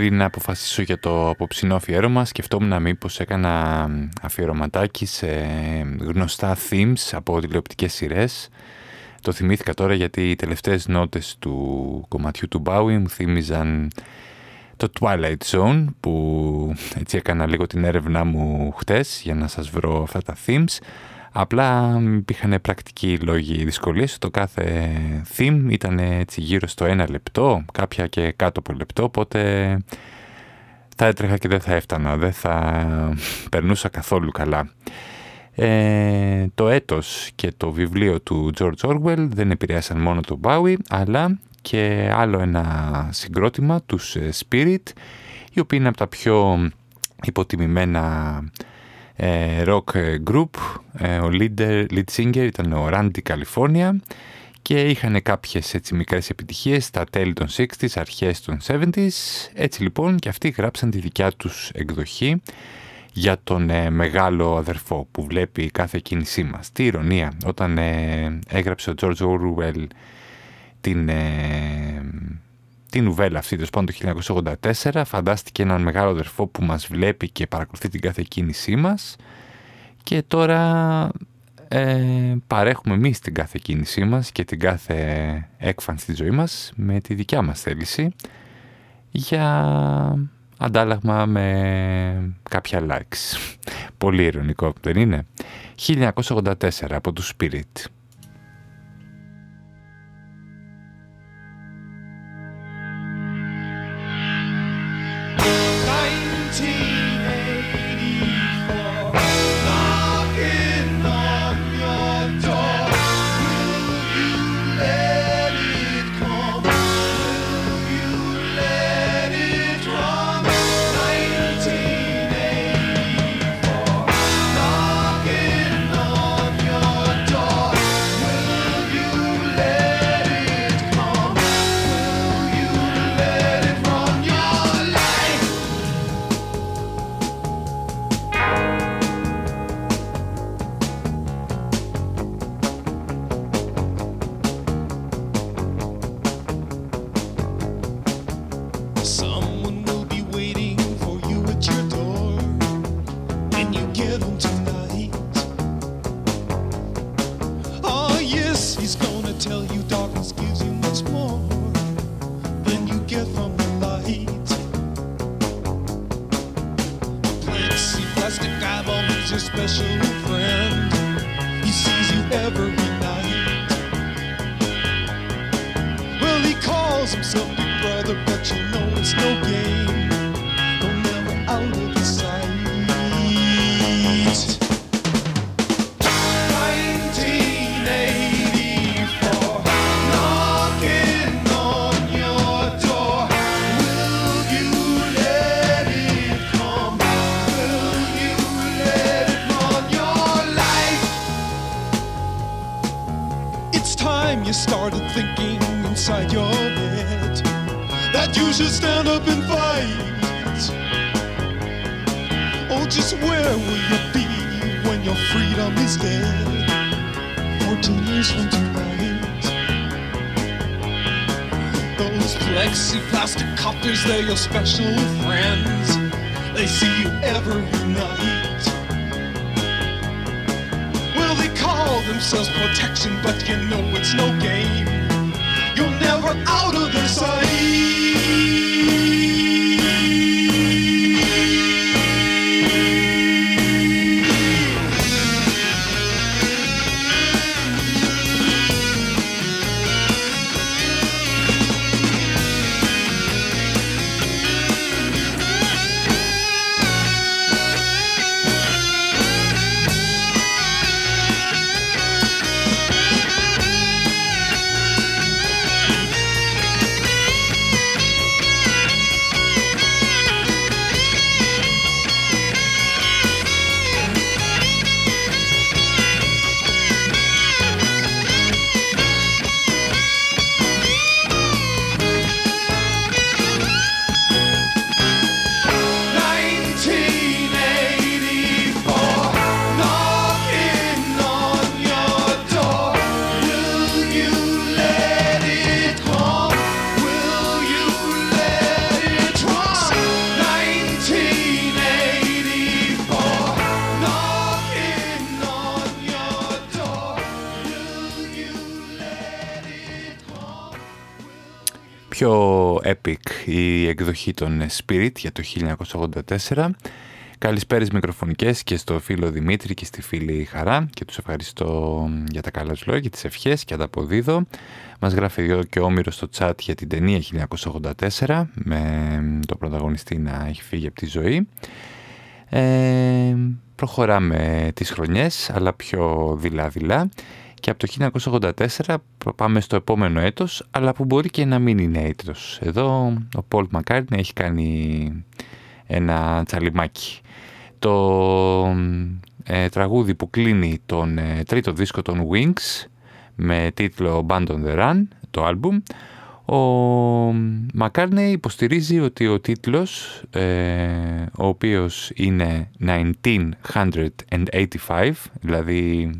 A: Πριν να αποφασίσω για το απόψινό αφιέρωμα σκεφτόμουν μήπως έκανα αφιερωματάκι σε γνωστά themes από τηλεοπτικές σειρές. Το θυμήθηκα τώρα γιατί οι τελευταίες νότες του κομματιού του Bowie μου θύμιζαν το Twilight Zone που έτσι έκανα λίγο την έρευνά μου χτες για να σας βρω αυτά τα themes. Απλά υπήρχαν πρακτικοί λόγοι δυσκολίες. Το κάθε theme ήταν έτσι γύρω στο ένα λεπτό, κάποια και κάτω από λεπτό, οπότε θα έτρεχα και δεν θα έφτανα, δεν θα περνούσα καθόλου καλά. Ε, το έτος και το βιβλίο του George Orwell δεν επηρέασαν μόνο τον Bowie, αλλά και άλλο ένα συγκρότημα, τους ε, Spirit, οι οποίοι είναι από τα πιο υποτιμημένα ε, rock group. Ε, ο leader, lead singer ήταν ο Randy California και είχαν κάποιες έτσι μικρές επιτυχίες στα τέλη των 60s, αρχές των 70s. Έτσι λοιπόν και αυτοί γράψαν τη δικιά τους εκδοχή για τον ε, μεγάλο αδερφό που βλέπει κάθε κίνησή μας. Τι ηρωνία, όταν έγραψε ο George Orwell την, την νουβέλα αυτή, το σπάνω το 1984, φαντάστηκε έναν μεγάλο αδερφό που μας βλέπει και παρακολουθεί την κάθε κίνησή μας και τώρα ε, παρέχουμε εμείς την κάθε κίνησή μας και την κάθε έκφανση της ζωής μας με τη δικιά μας θέληση για αντάλλαγμα με κάποια likes. Πολύ ειρωνικό, δεν είναι; 1984 από τους Spirit. your special friend.
F: He sees you every night. Well, he calls himself Big brother, but you know it's no game. You should stand up and fight. Or oh, just where will you be when your freedom is dead? Fourteen years from tonight. Those plexi plastic coppers, they're your special friends. They see you every night. Well, they call themselves protection, but you know it's no game. You're never out of their sight.
A: Εκδοχή των Spirit για το 1984. Καλησπέρες μικροφωνικές και στο φίλο Δημήτρη και στη φίλη Χαρά και τους ευχαριστώ για τα καλά τους λόγια και τις ευχές και ανταποδίδω. Μας γράφει εδώ και όμοιρο στο chat για την ταινία 1984 με το πρωταγωνιστή να έχει φύγει από τη ζωή. Ε, προχωράμε τις χρονιές αλλά πιο δειλά-δειλά και από το 1984 πάμε στο επόμενο έτος αλλά που μπορεί και να μην είναι έτος. Εδώ ο Πολ Μακάρνι έχει κάνει ένα τσαλιμάκι. Το ε, τραγούδι που κλείνει τον ε, τρίτο δίσκο των Wings με τίτλο Band on the Run, το άλμπουμ, ο Μακάρνεϊ υποστηρίζει ότι ο τίτλος, ε, ο οποίος είναι 1985, δηλαδή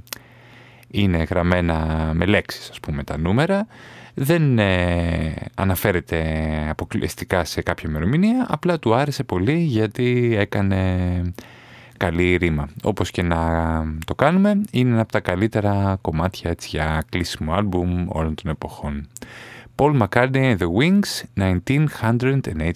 A: είναι γραμμένα με λέξεις ας πούμε τα νούμερα, δεν ε, αναφέρεται αποκλειστικά σε κάποια ημερομηνία, απλά του άρεσε πολύ γιατί έκανε καλή ρήμα. Όπως και να το κάνουμε, είναι ένα από τα καλύτερα κομμάτια έτσι, για κλείσιμο άλμπουμ όλων των εποχών. Paul McCartney The Wings, 1985.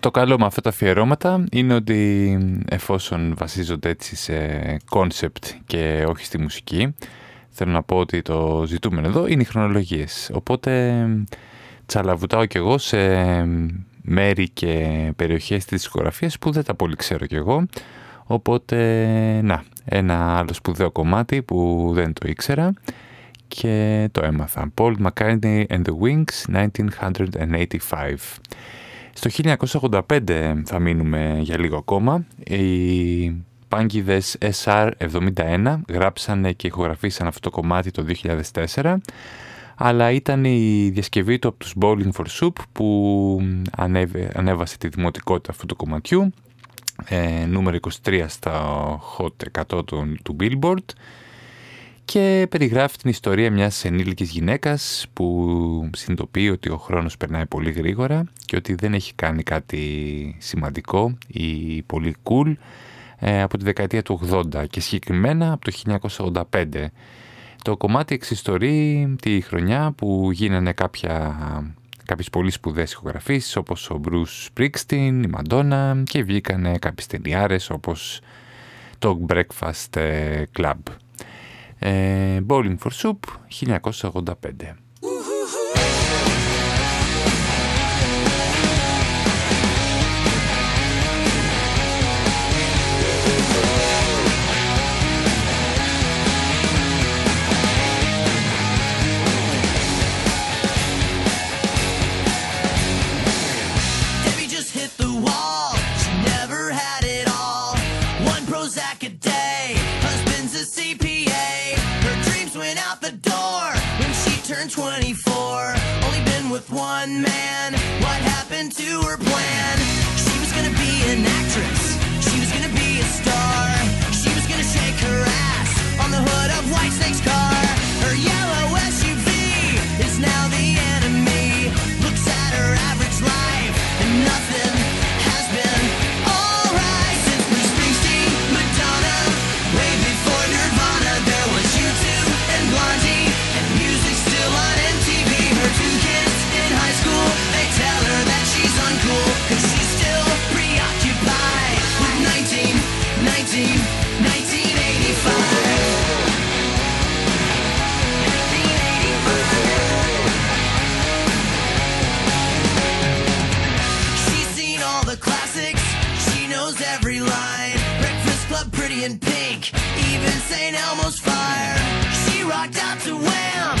A: Το καλό με αυτά τα αφιερώματα είναι ότι εφόσον βασίζονται έτσι σε κόνσεπτ και όχι στη μουσική, θέλω να πω ότι το ζητούμενο εδώ είναι οι χρονολογίες. Οπότε τσαλαβουτάω κι εγώ σε μέρη και περιοχές της δισκογραφίας που δεν τα πολύ ξέρω κι εγώ. Οπότε, να, ένα άλλο σπουδαίο κομμάτι που δεν το ήξερα και το έμαθα. Paul McCartney and the Wings, 1985. Στο 1985 θα μείνουμε για λίγο ακόμα. Οι πάγκιδες SR71 γράψανε και ηχογραφήσαν αυτό το κομμάτι το 2004 αλλά ήταν η διασκευή του από τους Bowling for Soup που ανέβασε τη δημοτικότητα αυτού του κομματιού ε, νούμερο 23 στα Hot 100 του, του Billboard και περιγράφει την ιστορία μιας ενήλικης γυναίκας που συνειδητοποιεί ότι ο χρόνος περνάει πολύ γρήγορα και ότι δεν έχει κάνει κάτι σημαντικό ή πολύ cool ε, από τη δεκαετία του 80 και συγκεκριμένα από το 1985. Το κομμάτι εξιστορεί τη χρονιά που γίνανε κάποια, κάποιες πολύ σπουδαίες ηχογραφήσεις όπως ο Bruce Springsteen, η Madonna και βγήκανε κάποιες ταινιάρες όπως το Breakfast ε, Club. Ε, Bowling for Soup 1985.
E: One man. What happened to her plan? She was gonna be an actress. She was gonna be a star. She was gonna shake her ass on the hood of Whitesnake's car. Her yellow St. Elmo's Fire. She rocked out to Wham,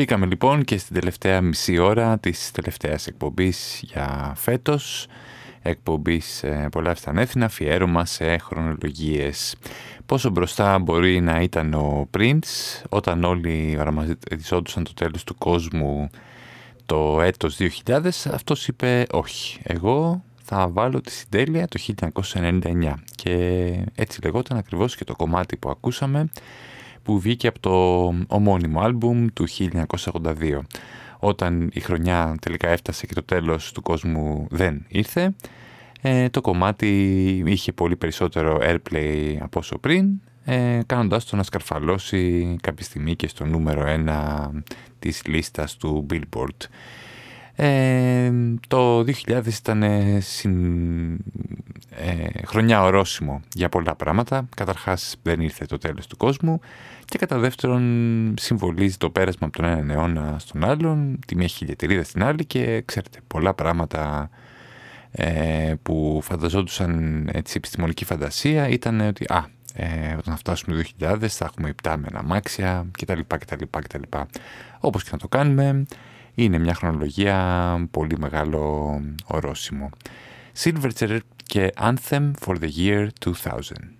E: Μπήκαμε λοιπόν και στην τελευταία μισή ώρα της τελευταίας εκπομπής για φέτος. Εκπομπής ε, πολλά έφτανέθινα, αφιέρωμα σε χρονολογίες. Πόσο μπροστά μπορεί να ήταν ο Prince όταν όλοι οραματιζόντουσαν το τέλος του κόσμου το έτος 2000, αυτός είπε όχι. Εγώ θα βάλω τη συντέλεια το 1999 και έτσι λεγόταν ακριβώς και το κομμάτι που ακούσαμε που βγήκε από το ομώνυμο άλμπουμ του 1982. Όταν η χρονιά τελικά έφτασε και το τέλος του κόσμου δεν ήρθε, ε, το κομμάτι είχε πολύ περισσότερο airplay από όσο πριν, ε, κάνοντάς το να σκαρφαλώσει κάποια στιγμή και στο νούμερο 1 της λίστας του Billboard. Ε, το 2000 ήταν συν, ε, χρονιά ορόσημο για πολλά πράγματα. Καταρχάς δεν ήρθε το τέλος του κόσμου και κατά δεύτερον συμβολίζει το πέρασμα από τον έναν αιώνα στον άλλον, τη μία χιλιετηρίδα στην άλλη και ξέρετε πολλά πράγματα ε, που φανταζόντουσαν έτσι επιστημονική φαντασία ήταν ότι α, ε, όταν φτάσουμε το 2000 θα έχουμε υπτάμενα αμάξια κτλ. κτλ, κτλ. Όπως και να το κάνουμε είναι μια χρονολογία πολύ μεγάλο ορόσημο. Silverchair και Anthem for the Year 2000.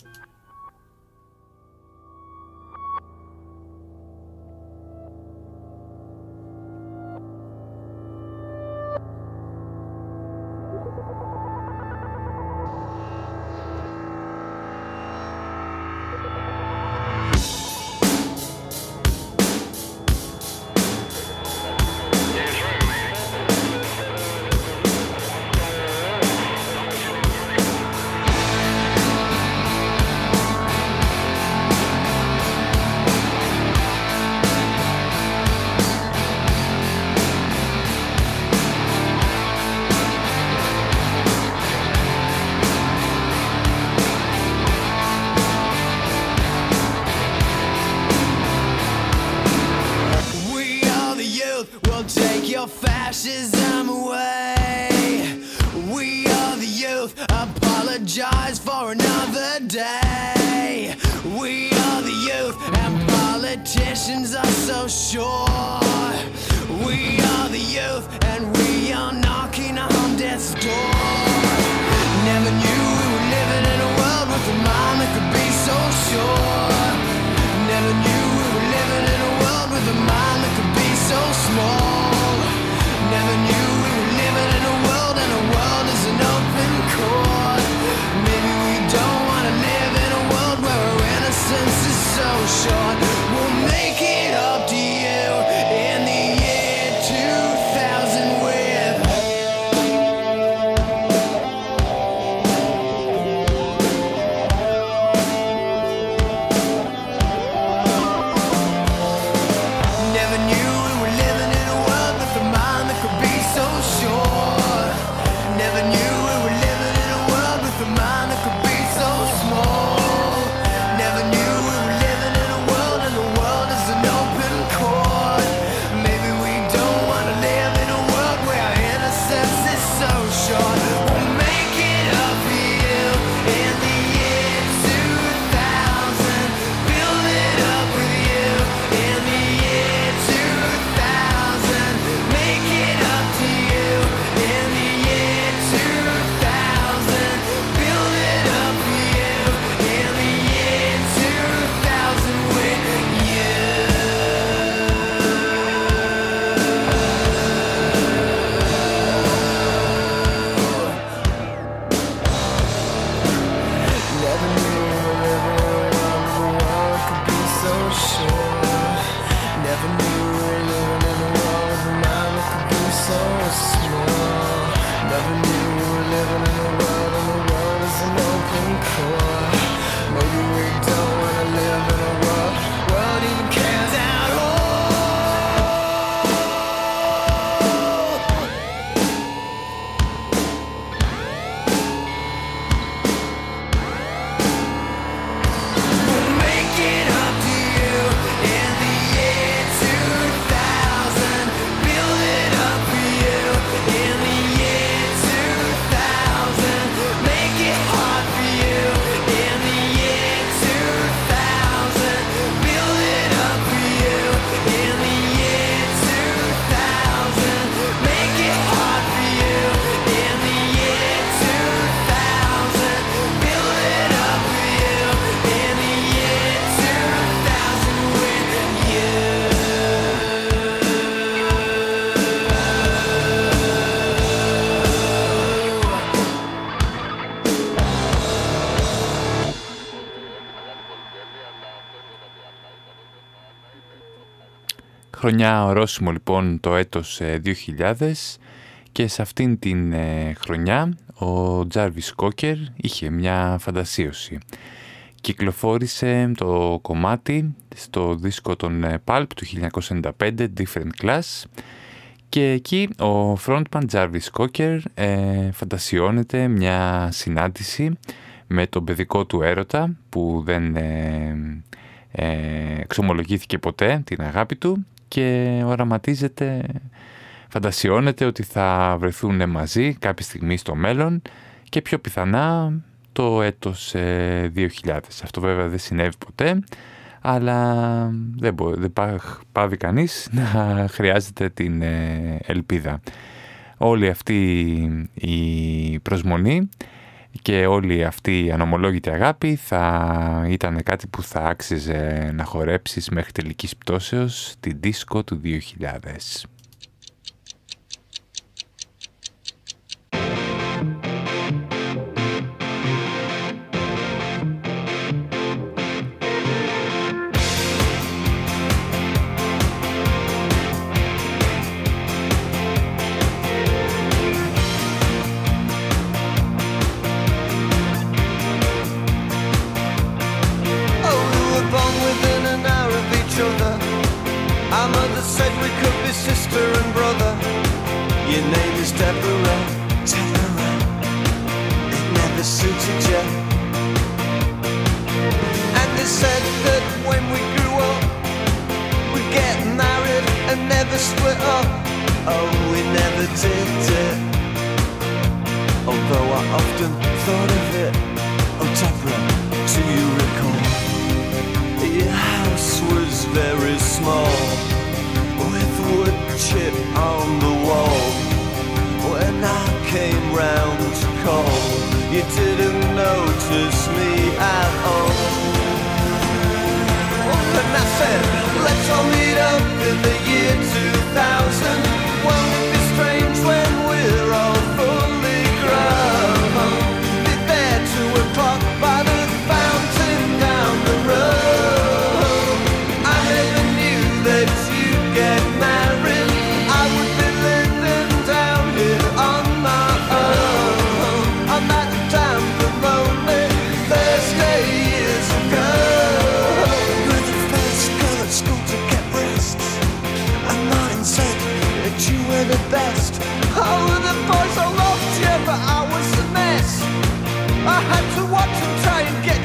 G: Χρονιά ορόσημο λοιπόν το έτος 2000 και σε αυτήν την χρονιά ο Τζάρβις Κόκερ είχε μια φαντασίωση. Κυκλοφόρησε το κομμάτι στο δίσκο των Pulp του 1995, Different Class, και εκεί ο frontman Jarvis Cocker ε, φαντασιώνεται μια συνάντηση με τον παιδικό του έρωτα που δεν ε, ε, εξομολογήθηκε ποτέ την αγάπη του και οραματίζεται, φαντασιώνεται ότι θα βρεθούν μαζί κάποια στιγμή στο μέλλον και πιο πιθανά το έτος 2000. Αυτό βέβαια δεν συνέβη ποτέ αλλά δεν, μπορεί, δεν πάβει κανείς να χρειάζεται την ε, ελπίδα. Όλη αυτή η προσμονή και όλη αυτή η ανομολόγητη αγάπη θα ήταν κάτι που θα άξιζε να χορέψεις μέχρι τελικής πτώσεως την δίσκο του 2000. that said we could be sister and brother. Your name is Deborah. Deborah. It never suited you. And they said that when we grew up, we'd get married and never split up. Oh, we never did it. Although I often thought of it. Oh, Deborah, do you recall? Your house was very small. cold. You didn't notice me at all. and I said, let's all meet up in the year 2000.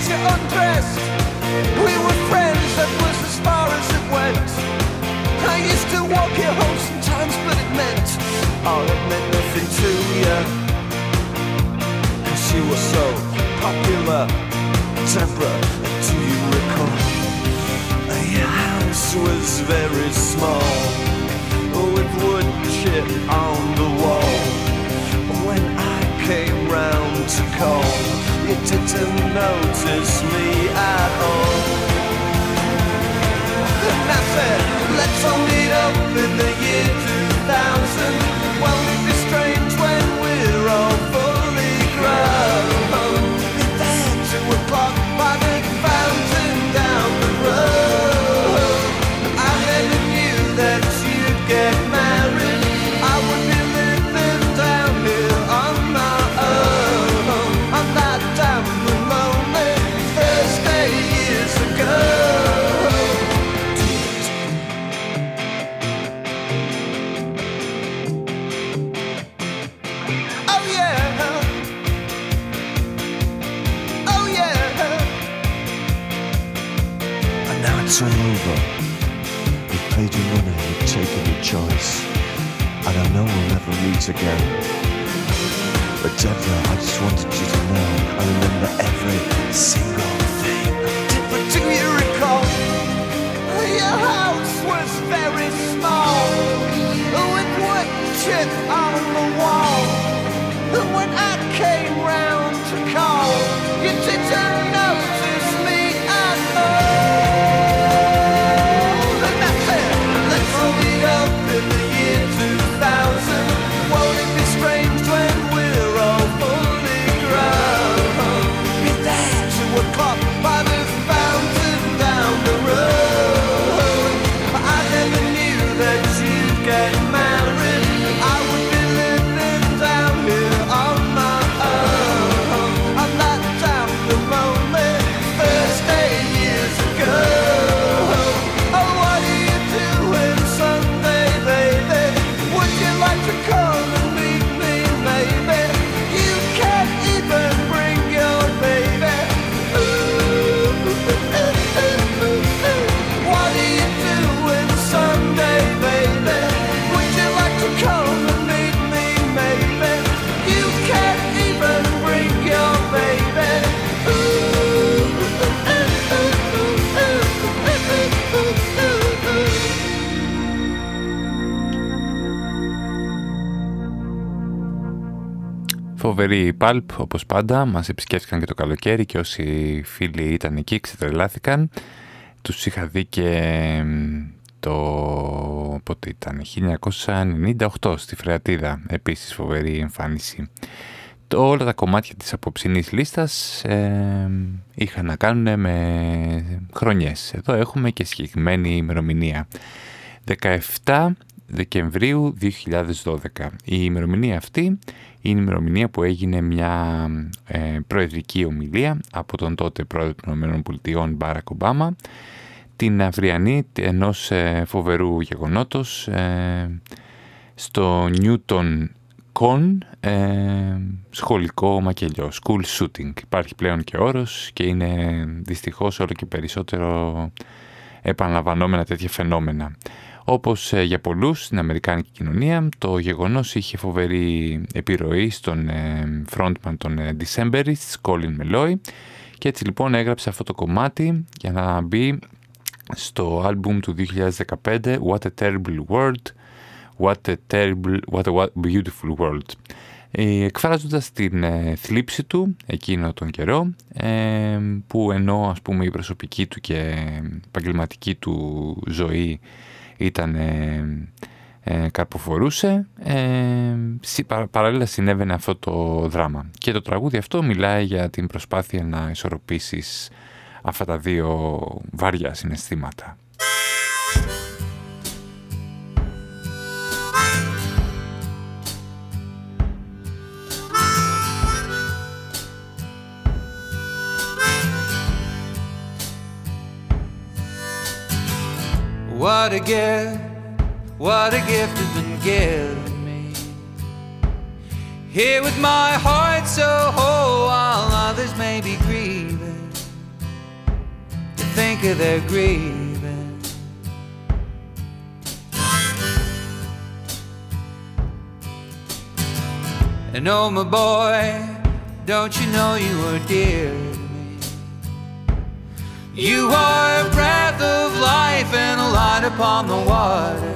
G: you undressed. We were friends, that was as far as it went. I used to walk you home sometimes, but it meant, oh, it meant nothing to you. Cause you were so popular, do you recall? Your house was very small, with on the wall. When I came round to call, you didn't notice me at all. And I let's all meet up in the year 2000.
D: once again. But Deborah, I just wanted you to know I remember every single thing. Deborah, do you recall? Your house was very small with wood chips.
A: Φοβερή Pulp, όπως πάντα, μας επισκέφθηκαν και το καλοκαίρι και όσοι φίλοι ήταν εκεί ξετρελάθηκαν. Τους είχα δει και το... πότε ήταν, 1998 στη Φρεατίδα, επίσης φοβερή εμφάνιση. Το, όλα τα κομμάτια της απόψινής λίστας ε, είχαν να κάνουν με χρονιές. Εδώ έχουμε και συγκεκριμένη ημερομηνία. 17 Δεκεμβρίου 2012. Η ημερομηνία αυτή είναι η ημερομηνία που έγινε μια ε, προεδρική ομιλία από τον τότε πρόεδρο των ΗΠΑ Μπάρακ Ομπάμα την αυριανή ενός ε, φοβερού γεγονότος ε, στο Newton Con ε, σχολικό μακελιό, school shooting. Υπάρχει πλέον και όρος και είναι δυστυχώς όλο και περισσότερο επαναλαμβανόμενα τέτοια φαινόμενα. Όπως ε, για πολλούς στην Αμερικάνικη κοινωνία, το γεγονός είχε φοβερή επιρροή στον ε, frontman των ε, Decemberists, Colin Meloy, και έτσι λοιπόν έγραψε αυτό το κομμάτι για να μπει στο άλμπουμ του 2015 What a Terrible World, What a, terrible, what a Beautiful World. εκφράζοντας την θλίψη του εκείνο τον καιρό που ενώ ας πούμε η προσωπική του και επαγγελματική του ζωή ήταν ε, ε, καρποφορούσε, ε, παράλληλα συνέβαινε αυτό το δράμα. Και το τραγούδι αυτό μιλάει για την προσπάθεια να ισορροπήσεις αυτά τα δύο βάρια συναισθήματα.
H: What a gift, what a gift has been given me. Here with my heart so whole while others may be grieving. To think of their grieving. And oh, my boy, don't you know you are dear? You are a breath of life and a light upon the water.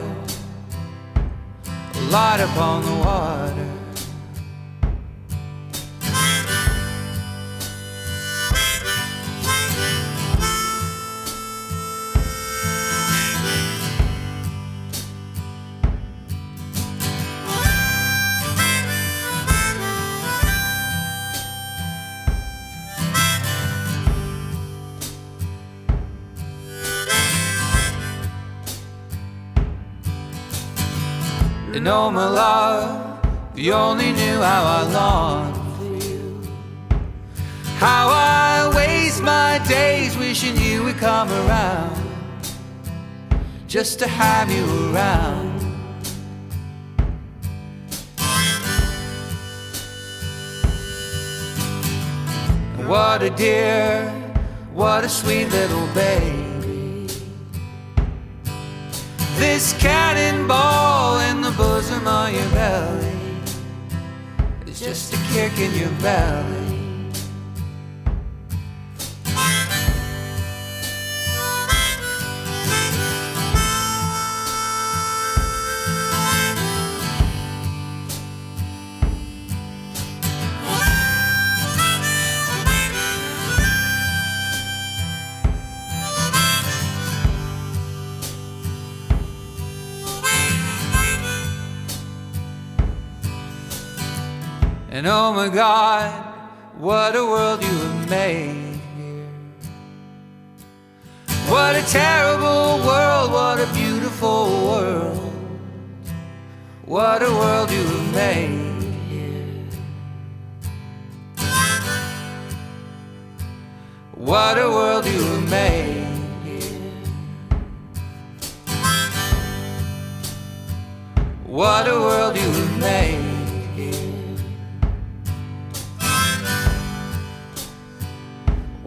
H: A light upon the water. Oh, my love, you only knew how I long for you. How I waste my days wishing you would come around. Just to have you around. What a dear, what a sweet little baby. This cannonball in the bosom of your belly is just a kick in your belly. And oh my God, what a world you have made here. What a terrible world, what a beautiful world. What a world you have made here. What a world you have made here. What a world you have made.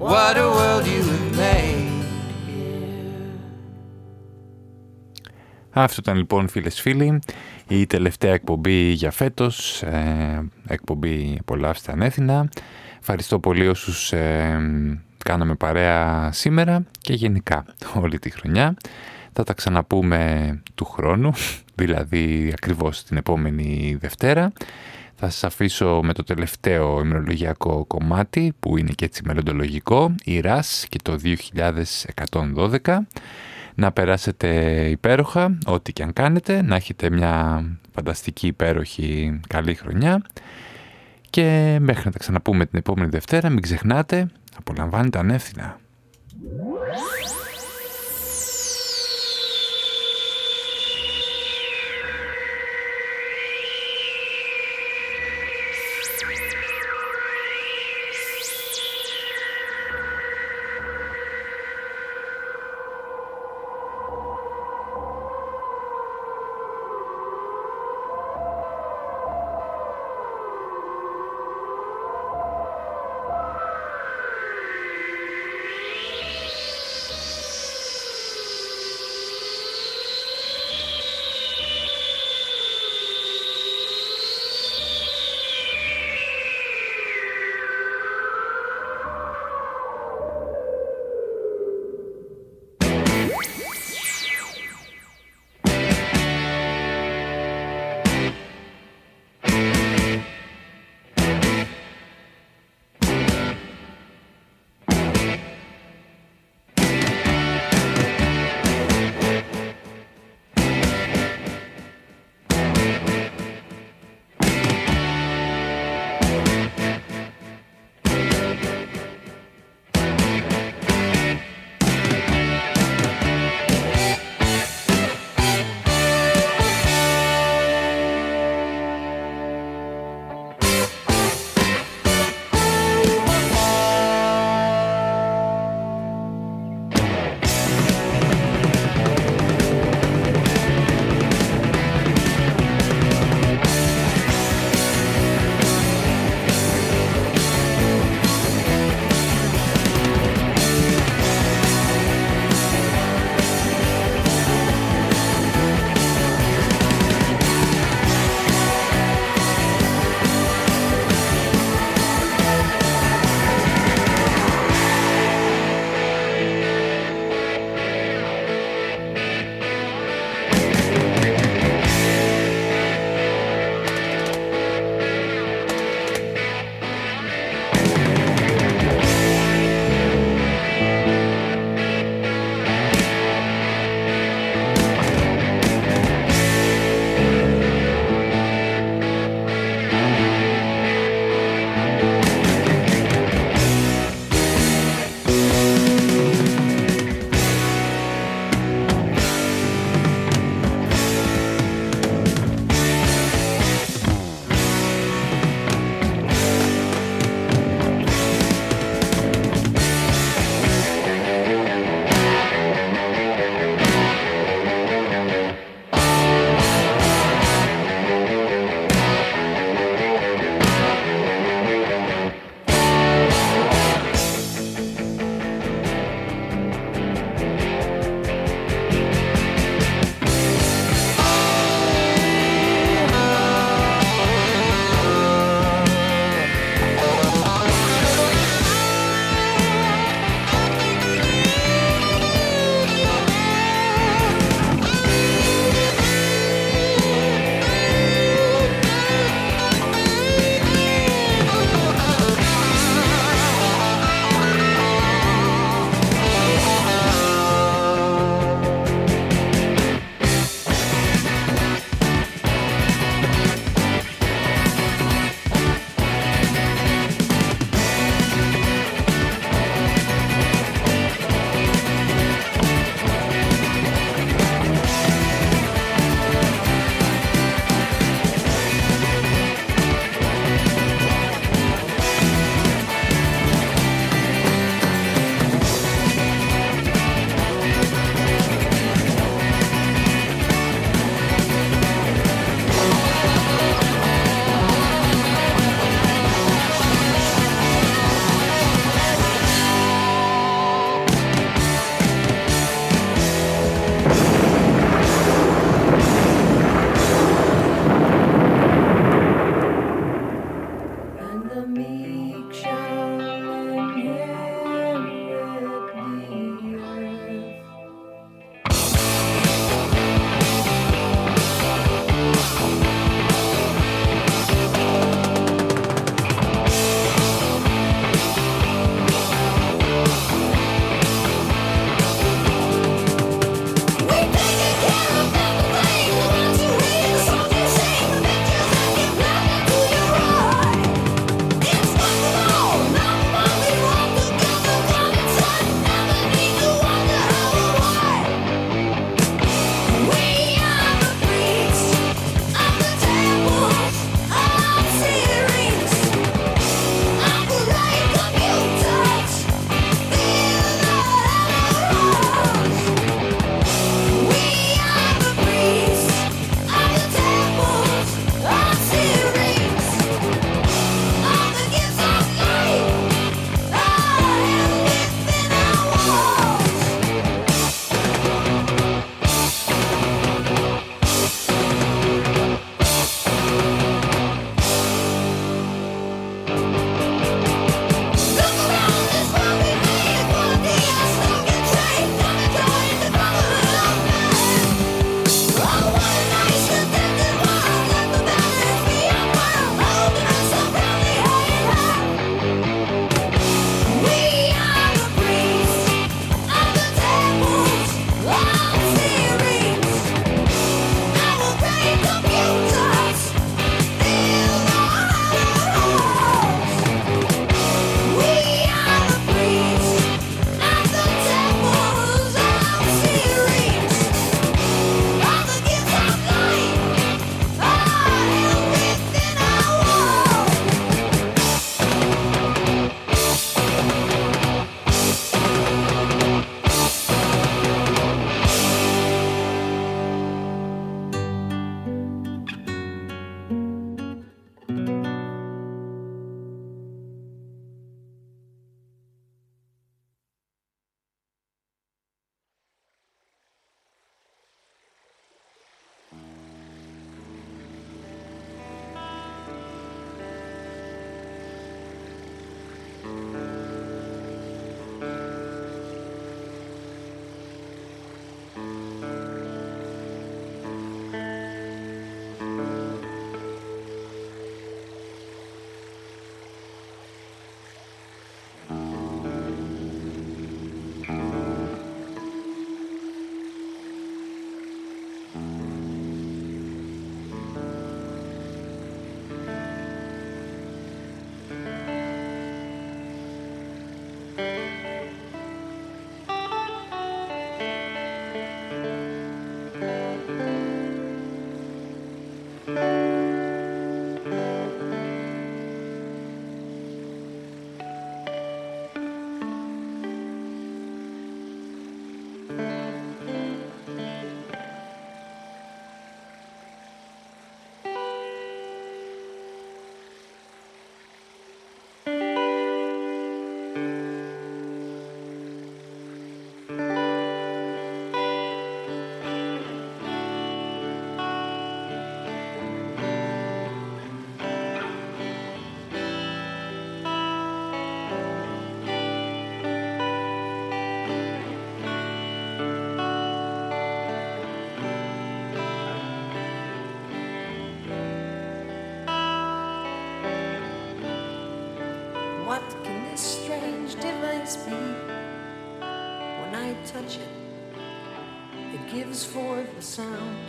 H: What a world you have made.
A: Αυτό ήταν λοιπόν φίλες φίλοι η τελευταία εκπομπή για φέτος, ε, εκπομπή απολαύστε ανέθινα. Ευχαριστώ πολύ όσους ε, κάναμε παρέα σήμερα και γενικά όλη τη χρονιά. Θα τα ξαναπούμε του χρόνου, δηλαδή ακριβώς την επόμενη Δευτέρα. Θα σας αφήσω με το τελευταίο ημερολογιακό κομμάτι που είναι και έτσι μελλοντολογικό, η ΡΑΣ και το 2112. Να περάσετε υπέροχα, ό,τι και αν κάνετε, να έχετε μια φανταστική υπέροχη καλή χρονιά και μέχρι να τα ξαναπούμε την επόμενη Δευτέρα μην ξεχνάτε, απολαμβάνετε ανεύθυνα.
I: Touch it, it gives forth a sound.